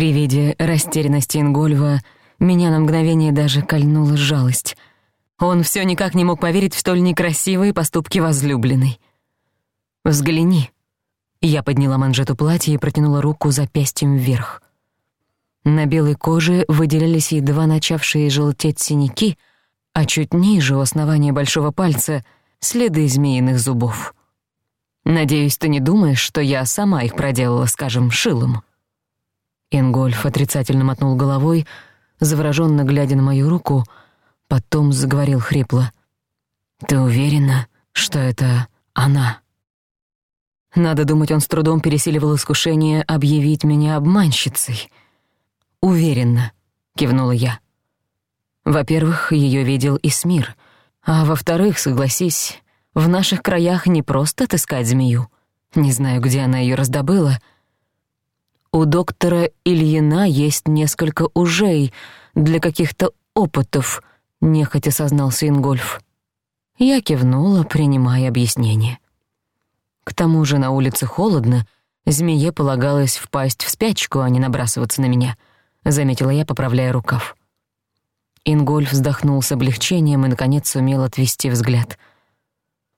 При виде растерянности Ингольва меня на мгновение даже кольнула жалость. Он всё никак не мог поверить в столь некрасивые поступки возлюбленной. «Взгляни». Я подняла манжету платья и протянула руку запястьем вверх. На белой коже выделялись едва начавшие желтеть синяки, а чуть ниже у основания большого пальца — следы змеиных зубов. «Надеюсь, ты не думаешь, что я сама их проделала, скажем, шилом?» Ингольф отрицательно мотнул головой, заворожённо глядя на мою руку, потом заговорил хрипло. «Ты уверена, что это она?» Надо думать, он с трудом пересиливал искушение объявить меня обманщицей. «Уверенно», — кивнула я. «Во-первых, её видел и Смир, а во-вторых, согласись, в наших краях не просто отыскать змею. Не знаю, где она её раздобыла, — у доктора Ильина есть несколько ужей для каких-то опытов, нехотя сознался Ингольф. Я кивнула, принимая объяснение. К тому же на улице холодно, змее полагалось впасть в спячку, а не набрасываться на меня, заметила я, поправляя рукав. Ингольф вздохнул с облегчением и, наконец, сумел отвести взгляд.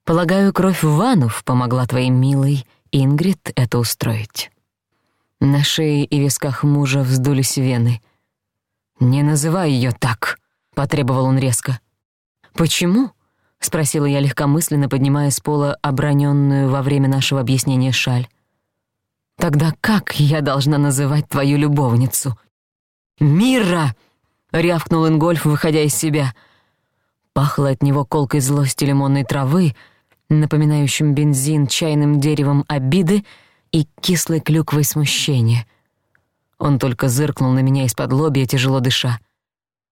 «Полагаю, кровь в Ванов помогла твоей милой Ингрид это устроить». На шее и висках мужа вздулись вены. «Не называй ее так», — потребовал он резко. «Почему?» — спросила я легкомысленно, поднимая с пола обронённую во время нашего объяснения шаль. «Тогда как я должна называть твою любовницу?» «Мира!» — рявкнул Ингольф, выходя из себя. Пахло от него колкой злости лимонной травы, напоминающим бензин чайным деревом обиды, и кислый клюквой возмущения. Он только зыркнул на меня из-под лобья, тяжело дыша.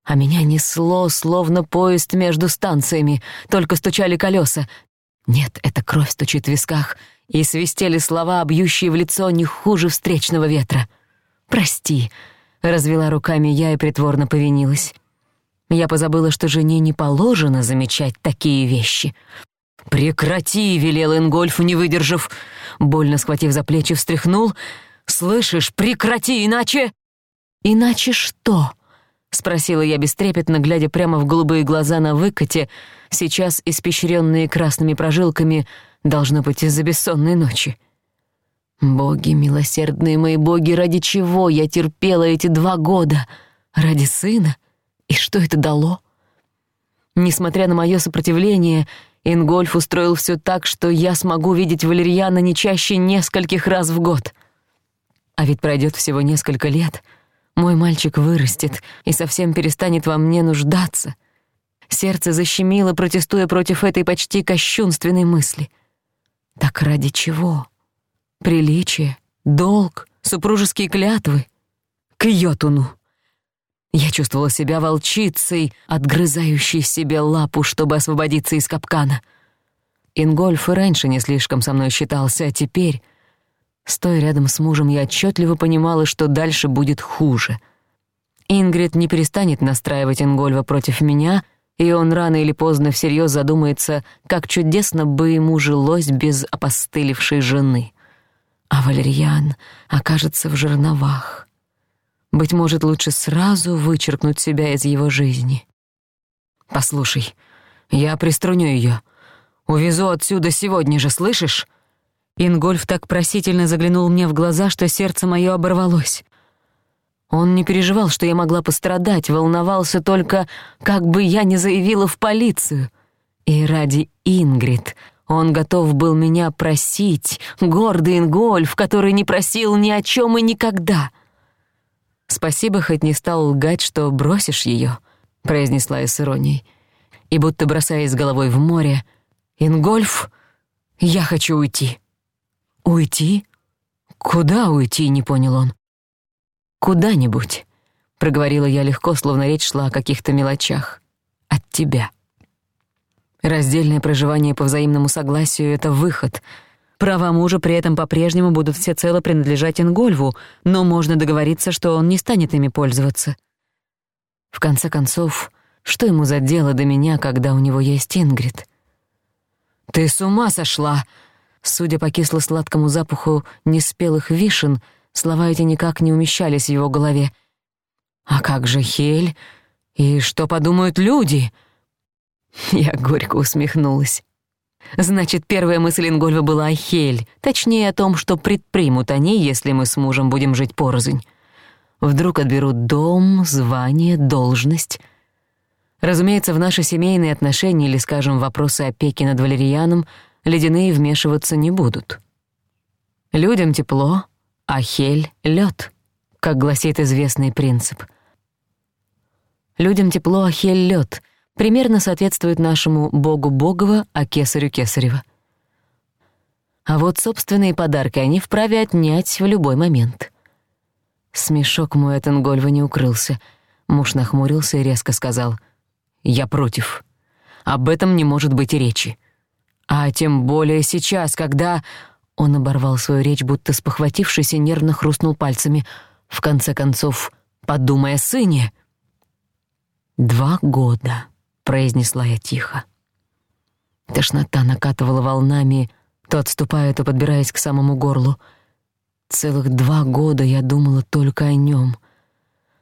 А меня несло, словно поезд между станциями, только стучали колеса. Нет, эта кровь стучит в висках, и свистели слова, бьющие в лицо не хуже встречного ветра. «Прости», — развела руками я и притворно повинилась. Я позабыла, что жене не положено замечать такие вещи. «Прекрати!» — велел Ингольф, не выдержав больно схватив за плечи, встряхнул. «Слышишь, прекрати, иначе...» «Иначе что?» — спросила я бестрепетно, глядя прямо в голубые глаза на выкате, сейчас испещренные красными прожилками, должно быть из-за бессонной ночи. «Боги, милосердные мои боги, ради чего я терпела эти два года? Ради сына? И что это дало?» Несмотря на мое сопротивление, Ингольф устроил все так, что я смогу видеть Валерьяна не чаще нескольких раз в год. А ведь пройдет всего несколько лет. Мой мальчик вырастет и совсем перестанет во мне нуждаться. Сердце защемило, протестуя против этой почти кощунственной мысли. Так ради чего? Приличие, долг, супружеские клятвы. К йотуну. Я чувствовала себя волчицей, отгрызающей себе лапу, чтобы освободиться из капкана. Ингольф и раньше не слишком со мной считался, а теперь... Стоя рядом с мужем, я отчетливо понимала, что дальше будет хуже. Ингрид не перестанет настраивать Ингольва против меня, и он рано или поздно всерьез задумается, как чудесно бы ему жилось без опостылевшей жены. А Валерьян окажется в жерновах. Быть может, лучше сразу вычеркнуть себя из его жизни. «Послушай, я приструню ее. Увезу отсюда сегодня же, слышишь?» Ингольф так просительно заглянул мне в глаза, что сердце моё оборвалось. Он не переживал, что я могла пострадать, волновался только, как бы я не заявила в полицию. И ради Ингрид он готов был меня просить, гордый Ингольф, который не просил ни о чём и никогда. «Спасибо, хоть не стал лгать, что бросишь её», — произнесла я с иронией. И будто бросаясь головой в море, «Ингольф, я хочу уйти». «Уйти? Куда уйти?» — не понял он. «Куда-нибудь», — проговорила я легко, словно речь шла о каких-то мелочах. «От тебя». Раздельное проживание по взаимному согласию — это выход — Права мужа при этом по-прежнему будут всецело принадлежать Ингольву, но можно договориться, что он не станет ими пользоваться. В конце концов, что ему за дело до меня, когда у него есть Ингрид? «Ты с ума сошла!» Судя по кисло-сладкому запаху неспелых вишен, слова эти никак не умещались в его голове. «А как же Хель? И что подумают люди?» Я горько усмехнулась. Значит, первая мысль Ингольва была о Хель, точнее о том, что предпримут они, если мы с мужем будем жить порознь. Вдруг отберут дом, звание, должность. Разумеется, в наши семейные отношения или, скажем, вопросы опеки над валерьяном ледяные вмешиваться не будут. Людям тепло, а Хель — лёд, как гласит известный принцип. Людям тепло, а Хель — лёд — примерно соответствует нашему богу Богова, а кесарю Кесарева. А вот собственные подарки они вправе отнять в любой момент. Смешок мой от Ингольва не укрылся. Муж нахмурился и резко сказал «Я против. Об этом не может быть и речи. А тем более сейчас, когда...» Он оборвал свою речь, будто спохватившись и нервно хрустнул пальцами. «В конце концов, подумай о сыне». «Два года» произнесла я тихо. Тошнота накатывала волнами, то отступая, то подбираясь к самому горлу. Целых два года я думала только о нем.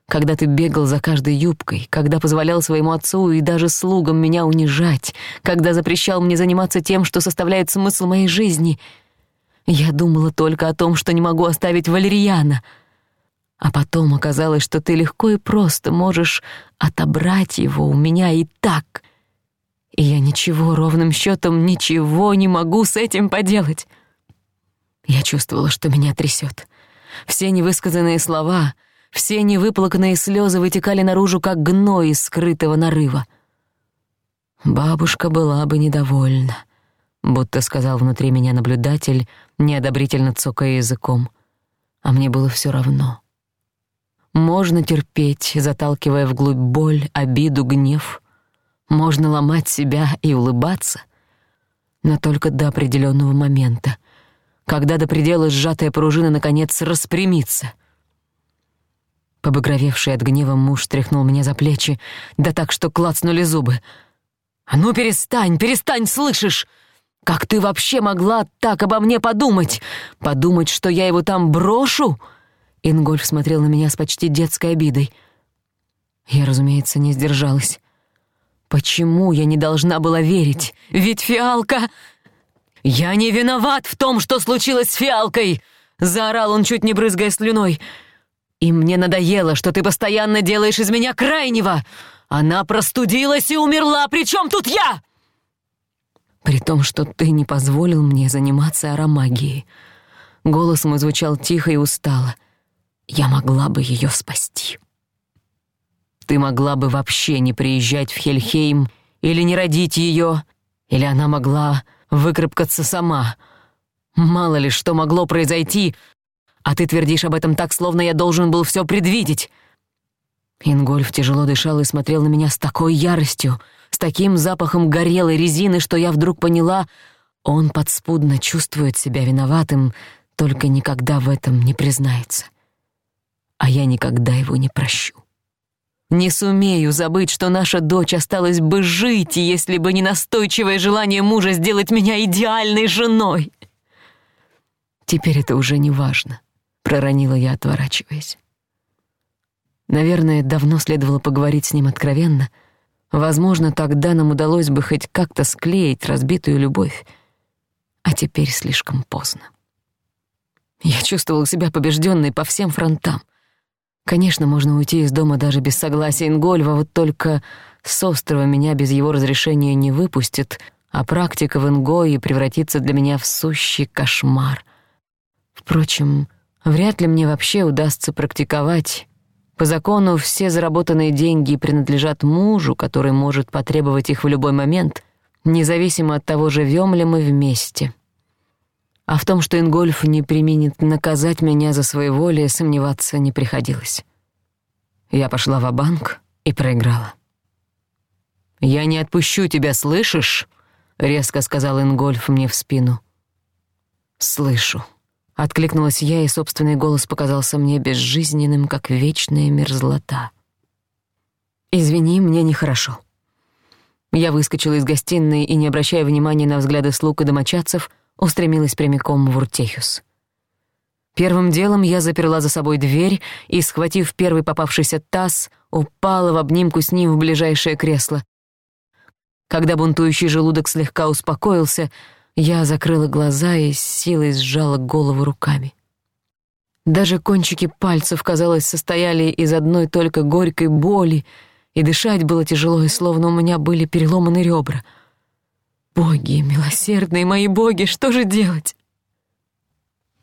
Когда ты бегал за каждой юбкой, когда позволял своему отцу и даже слугам меня унижать, когда запрещал мне заниматься тем, что составляет смысл моей жизни, я думала только о том, что не могу оставить Валерьяна — а потом оказалось, что ты легко и просто можешь отобрать его у меня и так. И я ничего, ровным счетом, ничего не могу с этим поделать. Я чувствовала, что меня трясет. Все невысказанные слова, все невыплаканные слезы вытекали наружу, как гной из скрытого нарыва. Бабушка была бы недовольна, будто сказал внутри меня наблюдатель, неодобрительно цокая языком. А мне было все равно. Можно терпеть, заталкивая вглубь боль, обиду, гнев. Можно ломать себя и улыбаться, но только до определенного момента, когда до предела сжатая пружина наконец распрямится. Побагровевший от гнева муж тряхнул меня за плечи, да так, что клацнули зубы. «А ну перестань, перестань, слышишь!» «Как ты вообще могла так обо мне подумать? Подумать, что я его там брошу?» Ингольф смотрел на меня с почти детской обидой. Я, разумеется, не сдержалась. Почему я не должна была верить? Ведь фиалка... «Я не виноват в том, что случилось с фиалкой!» — заорал он, чуть не брызгая слюной. «И мне надоело, что ты постоянно делаешь из меня крайнего! Она простудилась и умерла, причем тут я?» «При том, что ты не позволил мне заниматься аромагией». Голос мой звучал тихо и устало — я могла бы её спасти. Ты могла бы вообще не приезжать в Хельхейм или не родить её, или она могла выкарабкаться сама. Мало ли что могло произойти, а ты твердишь об этом так, словно я должен был всё предвидеть. Ингольф тяжело дышал и смотрел на меня с такой яростью, с таким запахом горелой резины, что я вдруг поняла, он подспудно чувствует себя виноватым, а я никогда его не прощу. Не сумею забыть, что наша дочь осталась бы жить, если бы не настойчивое желание мужа сделать меня идеальной женой. Теперь это уже не важно, проронила я, отворачиваясь. Наверное, давно следовало поговорить с ним откровенно. Возможно, тогда нам удалось бы хоть как-то склеить разбитую любовь. А теперь слишком поздно. Я чувствовала себя побежденной по всем фронтам — Конечно, можно уйти из дома даже без согласия Ингольва, вот только с острова меня без его разрешения не выпустят, а практика в Ингои превратится для меня в сущий кошмар. Впрочем, вряд ли мне вообще удастся практиковать. По закону все заработанные деньги принадлежат мужу, который может потребовать их в любой момент, независимо от того, живем ли мы вместе. А в том, что Ингольф не применит наказать меня за своеволие, сомневаться не приходилось. Я пошла в банк и проиграла. «Я не отпущу тебя, слышишь?» — резко сказал Ингольф мне в спину. «Слышу», — откликнулась я, и собственный голос показался мне безжизненным, как вечная мерзлота. «Извини, мне нехорошо». Я выскочила из гостиной и, не обращая внимания на взгляды слуг и домочадцев, устремилась прямиком в Уртехюс. Первым делом я заперла за собой дверь и, схватив первый попавшийся таз, упала в обнимку с ним в ближайшее кресло. Когда бунтующий желудок слегка успокоился, я закрыла глаза и с силой сжала голову руками. Даже кончики пальцев, казалось, состояли из одной только горькой боли, и дышать было тяжело, и словно у меня были переломаны ребра — Боги, милосердные мои боги, что же делать?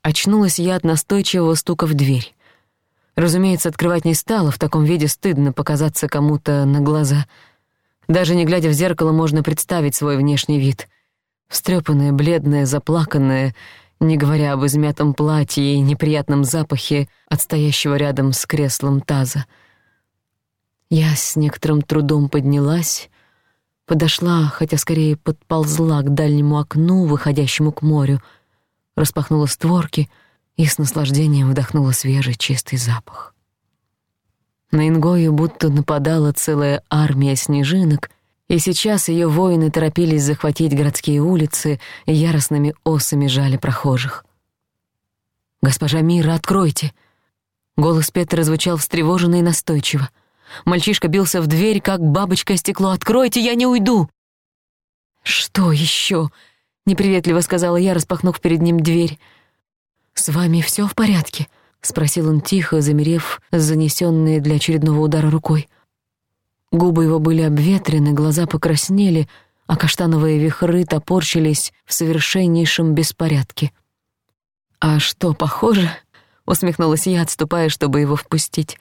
Очнулась я от настойчивого стука в дверь. Разумеется, открывать не стала, в таком виде стыдно показаться кому-то на глаза. Даже не глядя в зеркало, можно представить свой внешний вид. Встрёпанная, бледная, заплаканная, не говоря об измятом платье и неприятном запахе отстоящего рядом с креслом таза. Я с некоторым трудом поднялась, подошла, хотя скорее подползла к дальнему окну, выходящему к морю, распахнула створки и с наслаждением вдохнула свежий чистый запах. На Ингою будто нападала целая армия снежинок, и сейчас её воины торопились захватить городские улицы и яростными осами жали прохожих. «Госпожа Мира, откройте!» Голос Петра звучал встревоженно и настойчиво — Мальчишка бился в дверь, как бабочка о стекло. «Откройте, я не уйду!» «Что еще?» — неприветливо сказала я, распахнув перед ним дверь. «С вами все в порядке?» — спросил он тихо, замерев занесенные для очередного удара рукой. Губы его были обветрены, глаза покраснели, а каштановые вихры топорщились в совершеннейшем беспорядке. «А что, похоже?» — усмехнулась я, отступая, чтобы его впустить.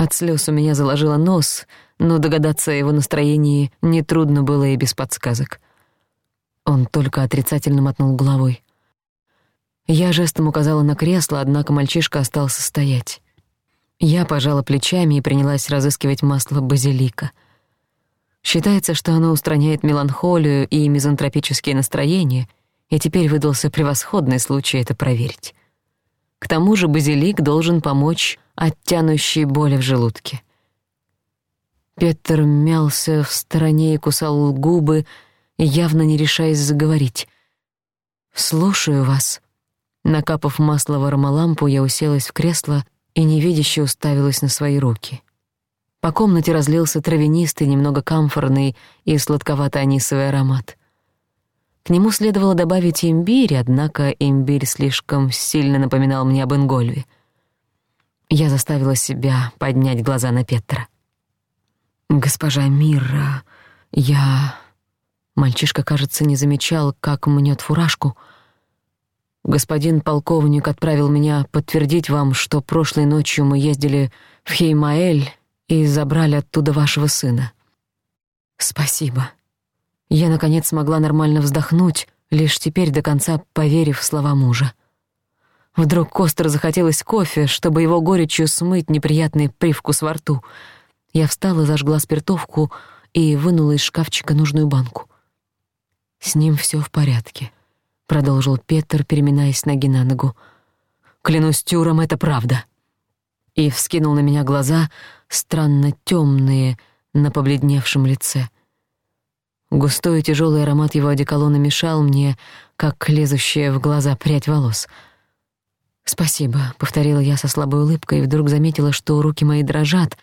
От слез у меня заложило нос, но догадаться о его настроении нетрудно было и без подсказок. Он только отрицательно мотнул головой. Я жестом указала на кресло, однако мальчишка остался стоять. Я пожала плечами и принялась разыскивать масло базилика. Считается, что оно устраняет меланхолию и мизантропические настроения, и теперь выдался превосходный случай это проверить. К тому же базилик должен помочь от тянущей боли в желудке. Петр мялся в стороне и кусал губы, явно не решаясь заговорить. «Слушаю вас». Накапав масло в аромалампу, я уселась в кресло и невидяще уставилась на свои руки. По комнате разлился травянистый, немного камфорный и сладковато-анисовый аромат. К нему следовало добавить имбирь, однако имбирь слишком сильно напоминал мне об Ингольве — я заставила себя поднять глаза на Петра. «Госпожа Мира, я...» Мальчишка, кажется, не замечал, как мнет фуражку. «Господин полковник отправил меня подтвердить вам, что прошлой ночью мы ездили в Хеймаэль и забрали оттуда вашего сына». «Спасибо». Я, наконец, смогла нормально вздохнуть, лишь теперь до конца поверив в слова мужа. Вдруг остро захотелось кофе, чтобы его горечью смыть неприятный привкус во рту. Я встала, зажгла спиртовку и вынула из шкафчика нужную банку. «С ним всё в порядке», — продолжил Петер, переминаясь ноги на ногу. «Клянусь Тюром, это правда». И вскинул на меня глаза, странно тёмные, на побледневшем лице. Густой и тяжёлый аромат его одеколона мешал мне, как лезущая в глаза прядь волос — «Спасибо», — повторила я со слабой улыбкой и вдруг заметила, что руки мои дрожат,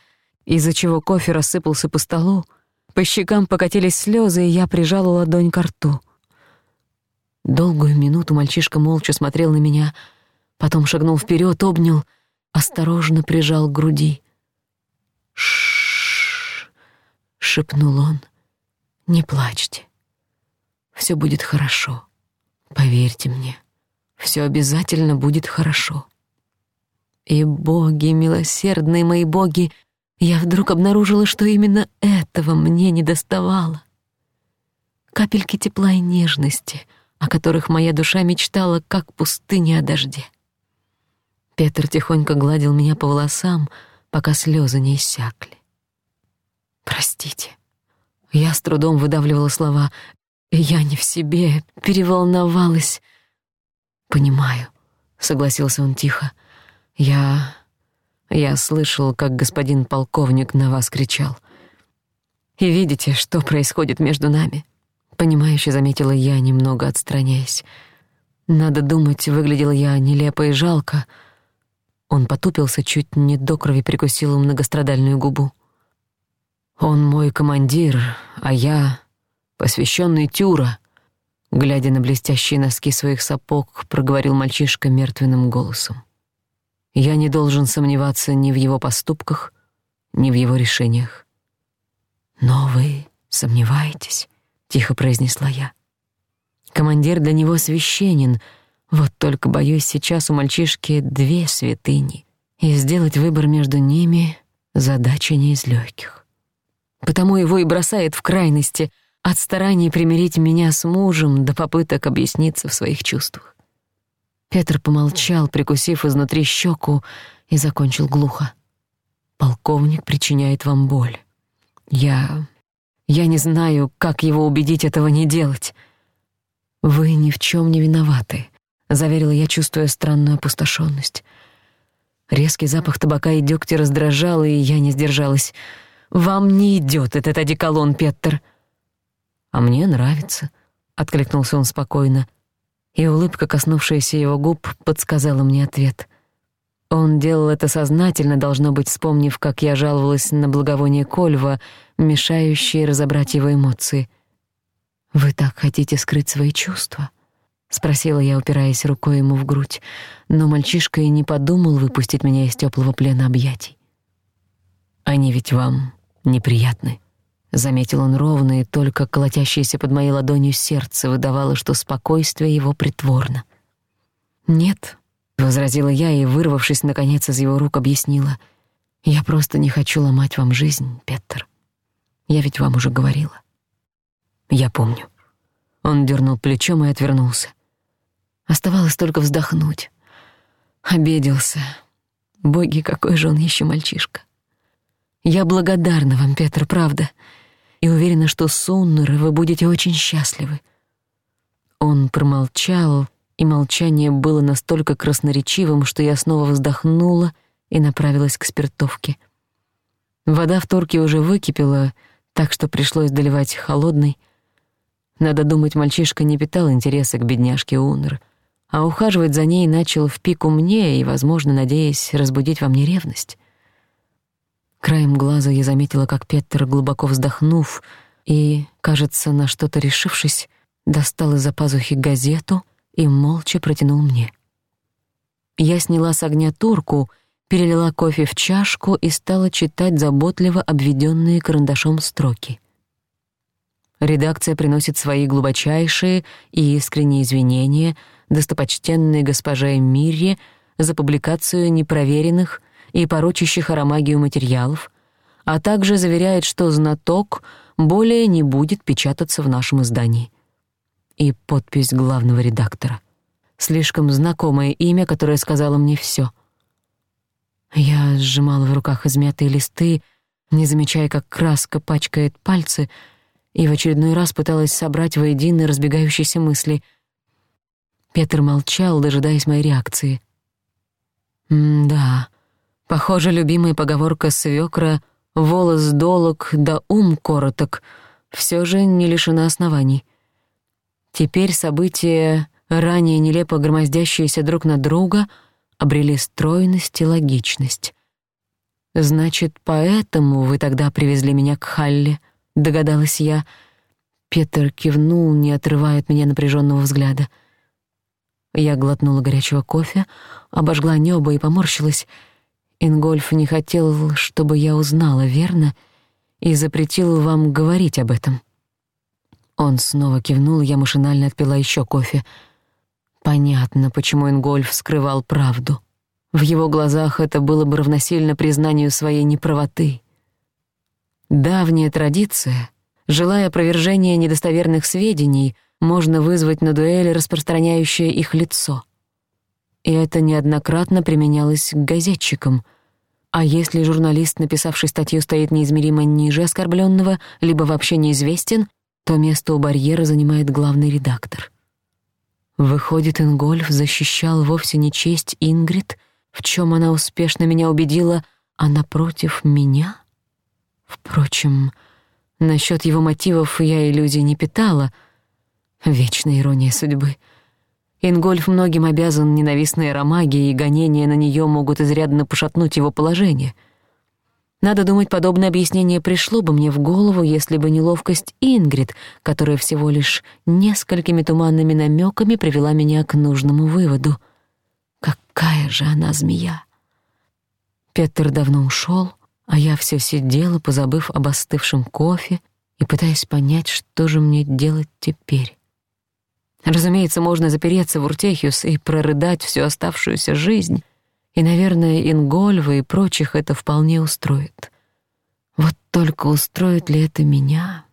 из-за чего кофе рассыпался по столу, по щекам покатились слёзы, и я прижала ладонь к рту. Долгую минуту мальчишка молча смотрел на меня, потом шагнул вперёд, обнял, осторожно прижал к груди. «Ш-ш-ш», — шепнул он, — «не плачьте. Всё будет хорошо, поверьте мне» все обязательно будет хорошо. И боги, милосердные мои боги, я вдруг обнаружила, что именно этого мне недоставало. Капельки тепла и нежности, о которых моя душа мечтала, как пустыня о дожде. Петр тихонько гладил меня по волосам, пока слезы не иссякли. «Простите». Я с трудом выдавливала слова. «Я не в себе, переволновалась» понимаю», — согласился он тихо. «Я... я слышал, как господин полковник на вас кричал. И видите, что происходит между нами?» Понимающе заметила я, немного отстраняясь. Надо думать, выглядел я нелепо и жалко. Он потупился, чуть не до крови прикусил многострадальную губу. «Он мой командир, а я — посвященный Тюра», глядя на блестящие носки своих сапог, проговорил мальчишка мертвенным голосом. «Я не должен сомневаться ни в его поступках, ни в его решениях». «Но вы сомневаетесь?» — тихо произнесла я. «Командир для него священен, вот только, боюсь, сейчас у мальчишки две святыни, и сделать выбор между ними — задача не из лёгких. Потому его и бросает в крайности — от стараний примирить меня с мужем до попыток объясниться в своих чувствах. Петр помолчал, прикусив изнутри щеку, и закончил глухо. «Полковник причиняет вам боль. Я... я не знаю, как его убедить этого не делать». «Вы ни в чем не виноваты», — заверила я, чувствуя странную опустошенность. Резкий запах табака и дегтя раздражал, и я не сдержалась. «Вам не идет этот одеколон, Петр. «А мне нравится», — откликнулся он спокойно, и улыбка, коснувшаяся его губ, подсказала мне ответ. Он делал это сознательно, должно быть, вспомнив, как я жаловалась на благовоние Кольва, мешающее разобрать его эмоции. «Вы так хотите скрыть свои чувства?» — спросила я, упираясь рукой ему в грудь, но мальчишка и не подумал выпустить меня из теплого плена объятий. «Они ведь вам неприятны», Заметил он ровно, и только колотящееся под моей ладонью сердце выдавало, что спокойствие его притворно. «Нет», — возразила я и, вырвавшись, наконец, из его рук, объяснила. «Я просто не хочу ломать вам жизнь, Петер. Я ведь вам уже говорила». «Я помню». Он дернул плечом и отвернулся. Оставалось только вздохнуть. Обиделся. Боги, какой же он еще мальчишка. «Я благодарна вам, Петр, правда» и уверена, что с вы будете очень счастливы». Он промолчал, и молчание было настолько красноречивым, что я снова вздохнула и направилась к спиртовке. Вода в торке уже выкипела, так что пришлось доливать холодной. Надо думать, мальчишка не питал интереса к бедняжке Унер, а ухаживать за ней начал в пику мне и, возможно, надеясь разбудить во мне ревность. Краем глаза я заметила, как Петер, глубоко вздохнув и, кажется, на что-то решившись, достал из-за пазухи газету и молча протянул мне. Я сняла с огня турку, перелила кофе в чашку и стала читать заботливо обведенные карандашом строки. Редакция приносит свои глубочайшие и искренние извинения достопочтенной госпоже Мирье за публикацию непроверенных, и порочащих аромагию материалов, а также заверяет, что знаток более не будет печататься в нашем издании. И подпись главного редактора. Слишком знакомое имя, которое сказала мне всё. Я сжимала в руках измятые листы, не замечая, как краска пачкает пальцы, и в очередной раз пыталась собрать воедино разбегающиеся мысли. Петр молчал, дожидаясь моей реакции. «Да», Похоже, любимая поговорка свекра «волос долог да ум короток» все же не лишена оснований. Теперь события, ранее нелепо громоздящиеся друг на друга, обрели стройность и логичность. «Значит, поэтому вы тогда привезли меня к Халле», — догадалась я. Петр кивнул, не отрывая от меня напряженного взгляда. Я глотнула горячего кофе, обожгла небо и поморщилась — Ингольф не хотел, чтобы я узнала, верно, и запретил вам говорить об этом. Он снова кивнул, я машинально отпила еще кофе. Понятно, почему Ингольф скрывал правду. В его глазах это было бы равносильно признанию своей неправоты. Давняя традиция, желая опровержения недостоверных сведений, можно вызвать на дуэли распространяющее их лицо — и это неоднократно применялось к газетчикам. А если журналист, написавший статью, стоит неизмеримо ниже оскорбленного, либо вообще неизвестен, то место у барьера занимает главный редактор. Выходит, Ингольф защищал вовсе не честь Ингрид, в чем она успешно меня убедила, а напротив меня? Впрочем, насчет его мотивов я иллюзий не питала. Вечная ирония судьбы — Ингольф многим обязан ненавистной Ромаге, и гонения на нее могут изрядно пошатнуть его положение. Надо думать, подобное объяснение пришло бы мне в голову, если бы неловкость Ингрид, которая всего лишь несколькими туманными намеками привела меня к нужному выводу. Какая же она змея! Петер давно ушел, а я все сидела, позабыв об остывшем кофе и пытаясь понять, что же мне делать теперь. Разумеется, можно запереться в Уртехиус и прорыдать всю оставшуюся жизнь, и, наверное, Ингольва и прочих это вполне устроит. Вот только устроит ли это меня?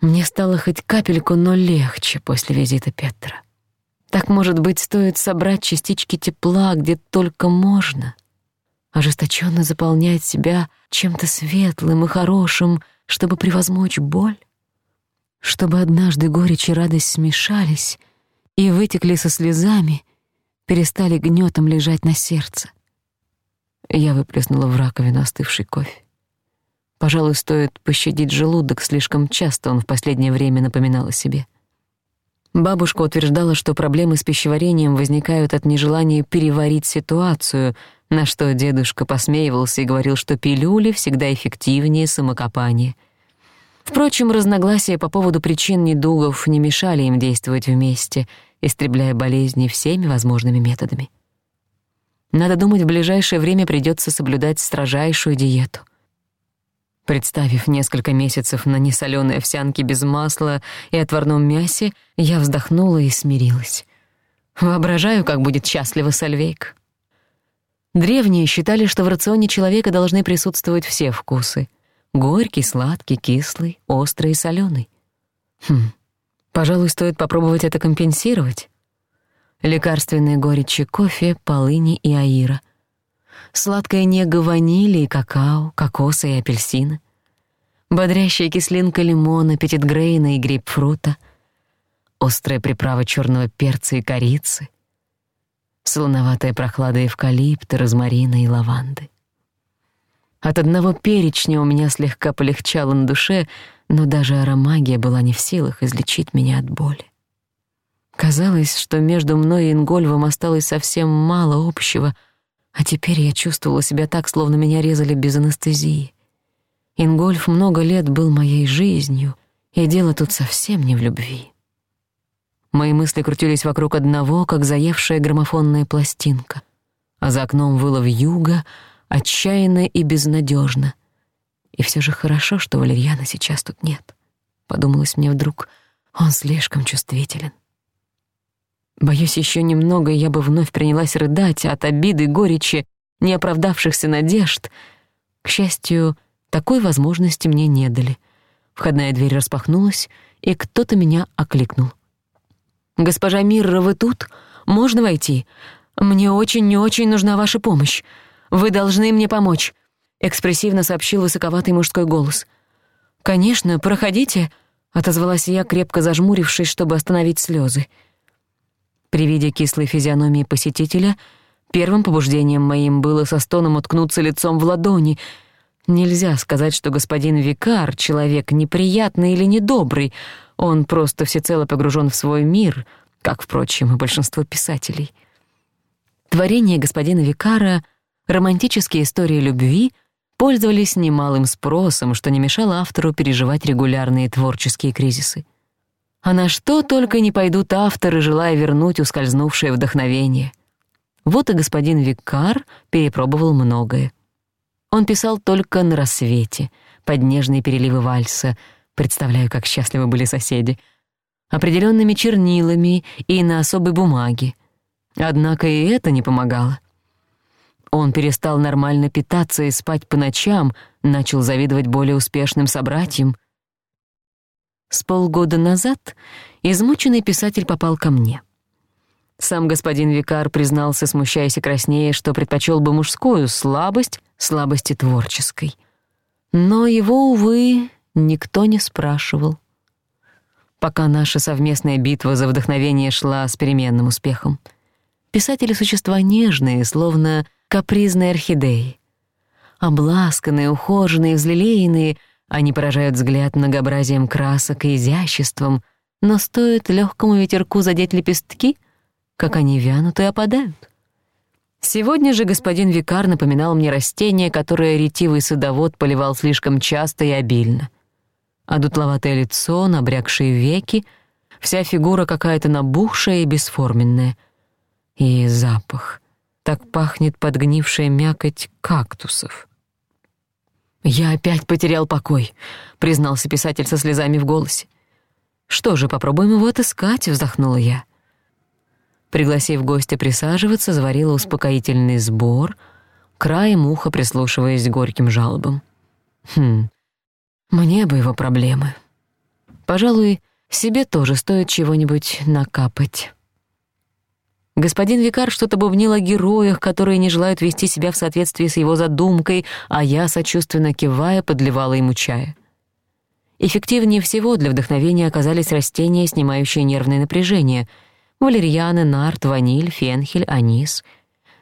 Мне стало хоть капельку, но легче после визита Петра. Так, может быть, стоит собрать частички тепла, где только можно, ожесточенно заполнять себя чем-то светлым и хорошим, чтобы превозмочь боль? чтобы однажды горечь и радость смешались и вытекли со слезами, перестали гнетом лежать на сердце. Я выплеснула в раковину остывший кофе. Пожалуй, стоит пощадить желудок, слишком часто он в последнее время напоминал о себе. Бабушка утверждала, что проблемы с пищеварением возникают от нежелания переварить ситуацию, на что дедушка посмеивался и говорил, что пилюли всегда эффективнее самокопания — Впрочем, разногласия по поводу причин недугов не мешали им действовать вместе, истребляя болезни всеми возможными методами. Надо думать, в ближайшее время придётся соблюдать строжайшую диету. Представив несколько месяцев на несолёной овсянке без масла и отварном мясе, я вздохнула и смирилась. Воображаю, как будет счастлива Сальвейк. Древние считали, что в рационе человека должны присутствовать все вкусы — горький, сладкий, кислый, острый и солёный. Хм, пожалуй, стоит попробовать это компенсировать. Лекарственные горечи кофе, полыни и аира. Сладкая нега ванили и какао, кокоса и апельсина. Бодрящая кислинка лимона, петитгрейна и грейпфрута. Острая приправа чёрного перца и корицы. Солоноватая прохлада эвкалипта, розмарина и лаванды. От одного перечня у меня слегка полегчало на душе, но даже аромагия была не в силах излечить меня от боли. Казалось, что между мной и Ингольвом осталось совсем мало общего, а теперь я чувствовала себя так, словно меня резали без анестезии. Ингольф много лет был моей жизнью, и дело тут совсем не в любви. Мои мысли крутились вокруг одного, как заевшая граммофонная пластинка. А за окном выла вьюга — отчаянно и безнадежно. И все же хорошо, что Валерьяна сейчас тут нет. Подумалось мне вдруг, он слишком чувствителен. Боюсь, еще немного, и я бы вновь принялась рыдать от обиды, горечи, неоправдавшихся надежд. К счастью, такой возможности мне не дали. Входная дверь распахнулась, и кто-то меня окликнул. «Госпожа Мирра, вы тут? Можно войти? Мне очень-не очень нужна ваша помощь. Вы должны мне помочь», — экспрессивно сообщил высоковатый мужской голос. «Конечно, проходите», — отозвалась я, крепко зажмурившись, чтобы остановить слёзы. При виде кислой физиономии посетителя первым побуждением моим было со стоном уткнуться лицом в ладони. Нельзя сказать, что господин Викар — человек неприятный или недобрый, он просто всецело погружён в свой мир, как, впрочем, и большинство писателей. Творения господина Викара романтические истории любви пользовались немалым спросом, что не мешало автору переживать регулярные творческие кризисы. А на что только не пойдут авторы, желая вернуть ускользнувшее вдохновение. Вот и господин Викар перепробовал многое. Он писал только на рассвете, под нежные переливы вальса, представляю, как счастливы были соседи, определенными чернилами и на особой бумаге. Однако и это не помогало — он перестал нормально питаться и спать по ночам, начал завидовать более успешным собратьям. С полгода назад измученный писатель попал ко мне. Сам господин Викар признался, смущаясь и краснея, что предпочел бы мужскую слабость слабости творческой. Но его, увы, никто не спрашивал. Пока наша совместная битва за вдохновение шла с переменным успехом. Писатели — существа нежные, словно капризные орхидеи. Обласканные, ухоженные, взлелеянные, они поражают взгляд многообразием красок и изяществом, но стоит легкому ветерку задеть лепестки, как они вянут и опадают. Сегодня же господин Викар напоминал мне растение, которое ретивый садовод поливал слишком часто и обильно. А дутловатое лицо, набрякшие веки, вся фигура какая-то набухшая и бесформенная. И запах так пахнет подгнившая мякоть кактусов. «Я опять потерял покой», — признался писатель со слезами в голосе. «Что же, попробуем его отыскать», — вздохнула я. Пригласив гостя присаживаться, заварила успокоительный сбор, краем уха прислушиваясь к горьким жалобам. «Хм, мне бы его проблемы. Пожалуй, себе тоже стоит чего-нибудь накапать». Господин Викар что-то бубнил о героях, которые не желают вести себя в соответствии с его задумкой, а я, сочувственно кивая, подливала ему чая. Эффективнее всего для вдохновения оказались растения, снимающие нервное напряжение — валерьяны, нарт, ваниль, фенхель, анис.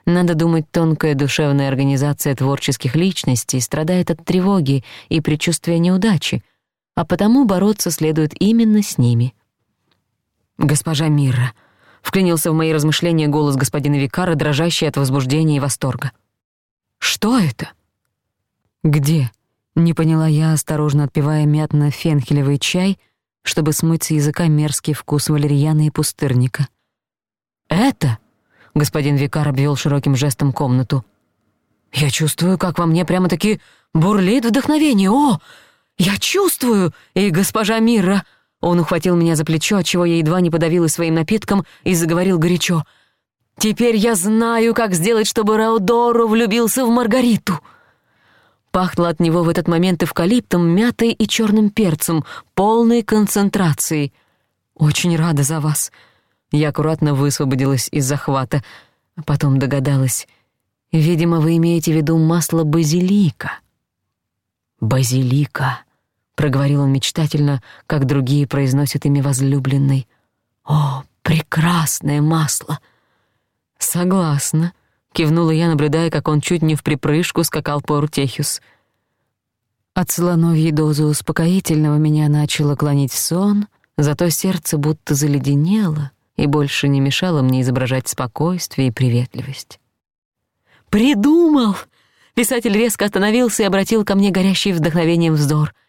Надо думать, тонкая душевная организация творческих личностей страдает от тревоги и предчувствия неудачи, а потому бороться следует именно с ними. «Госпожа Мира. Вклинился в мои размышления голос господина Викара, дрожащий от возбуждения и восторга. «Что это?» «Где?» — не поняла я, осторожно отпивая мятно-фенхелевый чай, чтобы смыть с языка мерзкий вкус валерьяны и пустырника. «Это?» — господин Викар обвёл широким жестом комнату. «Я чувствую, как во мне прямо-таки бурлит вдохновение. О, я чувствую, и госпожа Мира!» Он ухватил меня за плечо, отчего я едва не подавила своим напитком, и заговорил горячо. «Теперь я знаю, как сделать, чтобы Раудору влюбился в Маргариту!» Пахло от него в этот момент эвкалиптом, мятой и черным перцем, полной концентрацией. «Очень рада за вас!» Я аккуратно высвободилась из захвата, а потом догадалась. «Видимо, вы имеете в виду масло базилика». «Базилика!» проговорил он мечтательно, как другие произносят имя возлюбленной. О, прекрасное масло. Согласна, кивнула я, наблюдая, как он чуть не в припрыжку скакал по Уртехюс. От слоновьей дозы успокоительного меня начало клонить сон, зато сердце будто заледенело и больше не мешало мне изображать спокойствие и приветливость. «Придумал!» Писатель резко остановился и обратил ко мне горящий вдохновением вздор —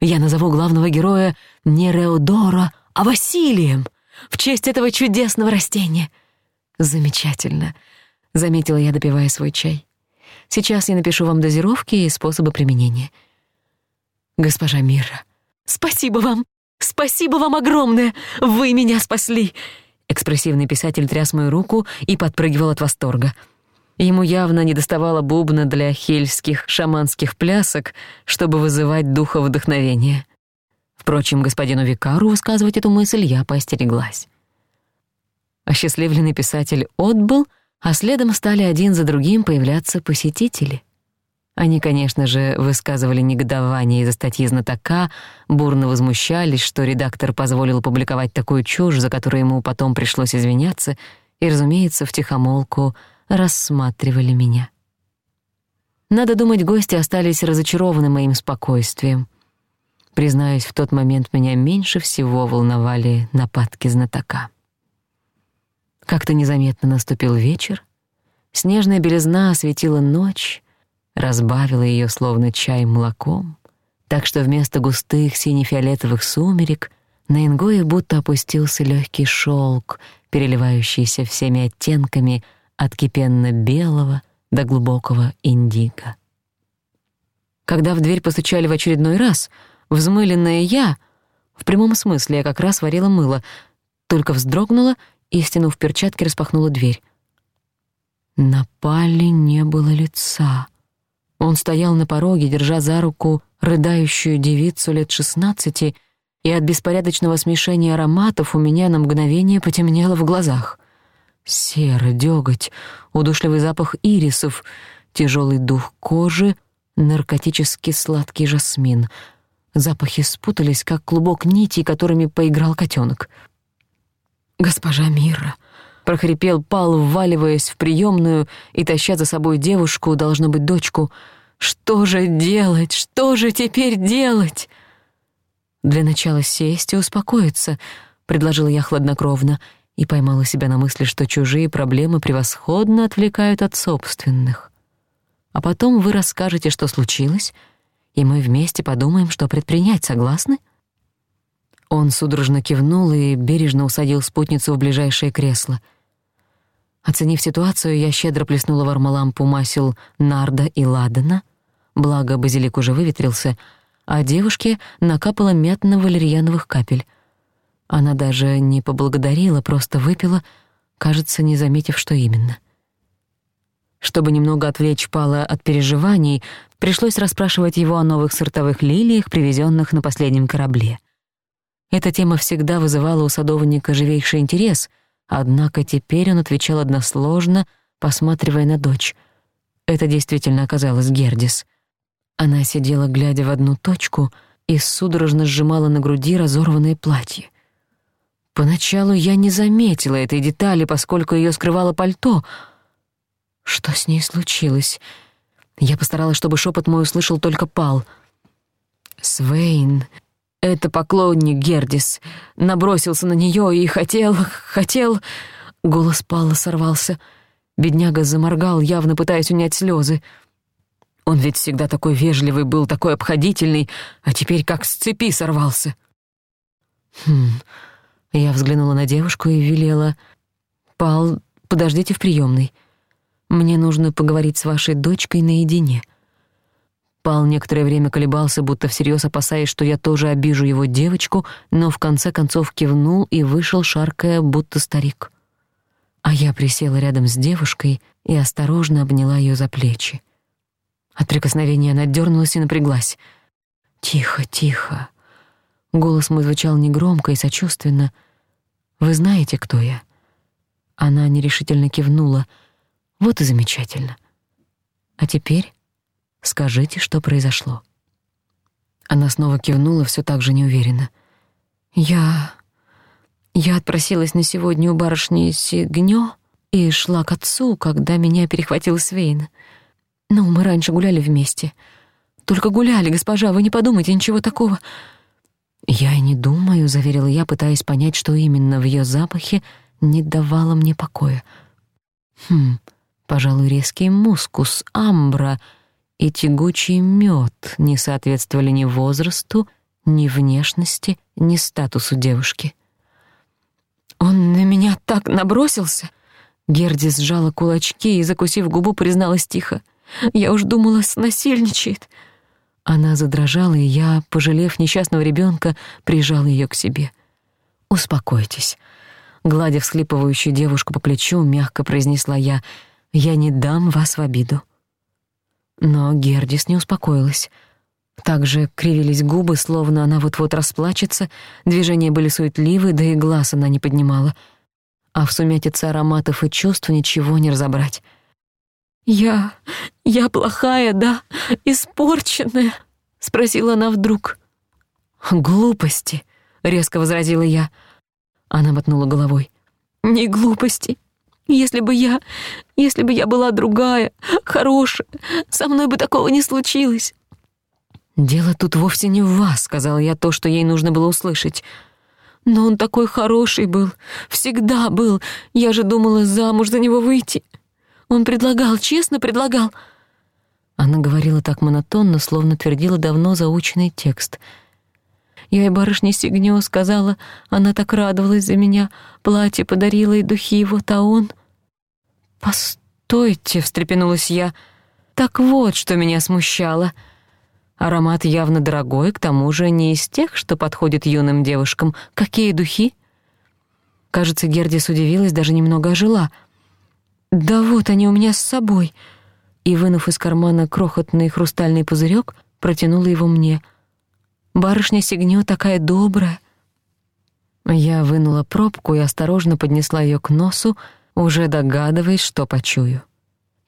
я назову главного героя не Реодора, а Василием, в честь этого чудесного растения. Замечательно, — заметила я, допивая свой чай. Сейчас я напишу вам дозировки и способы применения. Госпожа Мира, спасибо вам! Спасибо вам огромное! Вы меня спасли! Экспрессивный писатель тряс мою руку и подпрыгивал от восторга. Ему явно недоставало бубна для хельских шаманских плясок, чтобы вызывать духа вдохновения. Впрочем, господину Викару высказывать эту мысль я поостереглась. Осчастливленный писатель отбыл, а следом стали один за другим появляться посетители. Они, конечно же, высказывали негодование из-за статьи знатока, бурно возмущались, что редактор позволил публиковать такую чушь, за которую ему потом пришлось извиняться, и, разумеется, втихомолку — рассматривали меня. Надо думать, гости остались разочарованы моим спокойствием. Признаюсь, в тот момент меня меньше всего волновали нападки знатока. Как-то незаметно наступил вечер. Снежная белизна осветила ночь, разбавила её словно чай молоком, так что вместо густых сине-фиолетовых сумерек на ингое будто опустился лёгкий шёлк, переливающийся всеми оттенками — от кипенно-белого до глубокого индиго. Когда в дверь постучали в очередной раз, взмыленная я, в прямом смысле я как раз варила мыло, только вздрогнула и, стянув перчатки, распахнула дверь. На Палле не было лица. Он стоял на пороге, держа за руку рыдающую девицу лет шестнадцати, и от беспорядочного смешения ароматов у меня на мгновение потемнело в глазах серо, дёготь, удушливый запах ирисов, тяжёлый дух кожи, наркотически сладкий жасмин. Запахи спутались, как клубок нитей, которыми поиграл котёнок. «Госпожа Мира!» — прохрипел Пал, вваливаясь в приёмную и таща за собой девушку, должно быть, дочку. «Что же делать? Что же теперь делать?» «Для начала сесть и успокоиться», — предложила я хладнокровно, — и поймала себя на мысли, что чужие проблемы превосходно отвлекают от собственных. А потом вы расскажете, что случилось, и мы вместе подумаем, что предпринять, согласны? Он судорожно кивнул и бережно усадил спутницу в ближайшее кресло. Оценив ситуацию, я щедро плеснула в армалампу масел нарда и ладана, благо базилик уже выветрился, а девушке накапала мятно-валерьяновых капель — она даже не поблагодарила, просто выпила, кажется, не заметив, что именно. Чтобы немного отвлечь Пала от переживаний, пришлось расспрашивать его о новых сортовых лилиях, привезённых на последнем корабле. Эта тема всегда вызывала у садовника живейший интерес, однако теперь он отвечал односложно, посматривая на дочь. Это действительно оказалась Гердис. Она сидела, глядя в одну точку, и судорожно сжимала на груди разорванное платье — Поначалу я не заметила этой детали, поскольку ее скрывало пальто. Что с ней случилось? Я постаралась, чтобы шепот мой услышал только Пал. «Свейн, это поклонник Гердис, набросился на нее и хотел, хотел...» Голос Пала сорвался. Бедняга заморгал, явно пытаясь унять слезы. Он ведь всегда такой вежливый был, такой обходительный, а теперь как с цепи сорвался. Хм, я взглянула на девушку и велела. «Пал, подождите в приёмной. Мне нужно поговорить с вашей дочкой наедине». Пал некоторое время колебался, будто всерьёз опасаясь, что я тоже обижу его девочку, но в конце концов кивнул и вышел, шаркая, будто старик. А я присела рядом с девушкой и осторожно обняла её за плечи. От прикосновения она дёрнулась и напряглась. «Тихо, тихо», Голос мой звучал негромко и сочувственно. «Вы знаете, кто я?» Она нерешительно кивнула. «Вот и замечательно. А теперь скажите, что произошло». Она снова кивнула, всё так же неуверенно. «Я... я отпросилась на сегодня у барышни Сигнё и шла к отцу, когда меня перехватил Свейн. Ну, мы раньше гуляли вместе. Только гуляли, госпожа, вы не подумайте, ничего такого...» Я и не думаю, — заверила я, пытаясь понять, что именно в ее запахе не давало мне покоя. Хм, пожалуй, резкий мускус, амбра и тягучий мед не соответствовали ни возрасту, ни внешности, ни статусу девушки. «Он на меня так набросился!» Герди сжала кулачки и, закусив губу, призналась тихо. «Я уж думала, снасильничает!» Она задрожала, и я, пожалев несчастного ребёнка, прижал её к себе. «Успокойтесь», — гладя всхлипывающую девушку по плечу, мягко произнесла я, «я не дам вас в обиду». Но Гердис не успокоилась. Также кривились губы, словно она вот-вот расплачется, движения были суетливы, да и глаз она не поднимала. А в сумятице ароматов и чувств ничего не разобрать — «Я... я плохая, да? Испорченная?» — спросила она вдруг. «Глупости», — резко возразила я. Она мотнула головой. «Не глупости. Если бы я... если бы я была другая, хорошая, со мной бы такого не случилось». «Дело тут вовсе не в вас», — сказала я то, что ей нужно было услышать. «Но он такой хороший был, всегда был. Я же думала замуж за него выйти. Он предлагал, честно предлагал». Она говорила так монотонно, словно твердила давно заученный текст. «Я и барышне Сигнё сказала, она так радовалась за меня, платье подарила и духи вот, а он...» «Постойте!» — встрепенулась я. «Так вот, что меня смущало!» Аромат явно дорогой, к тому же не из тех, что подходит юным девушкам. Какие духи? Кажется, Гердис удивилась, даже немного ожила — «Да вот они у меня с собой!» И, вынув из кармана крохотный хрустальный пузырёк, протянула его мне. «Барышня Сигнё такая добрая!» Я вынула пробку и осторожно поднесла её к носу, уже догадываясь, что почую.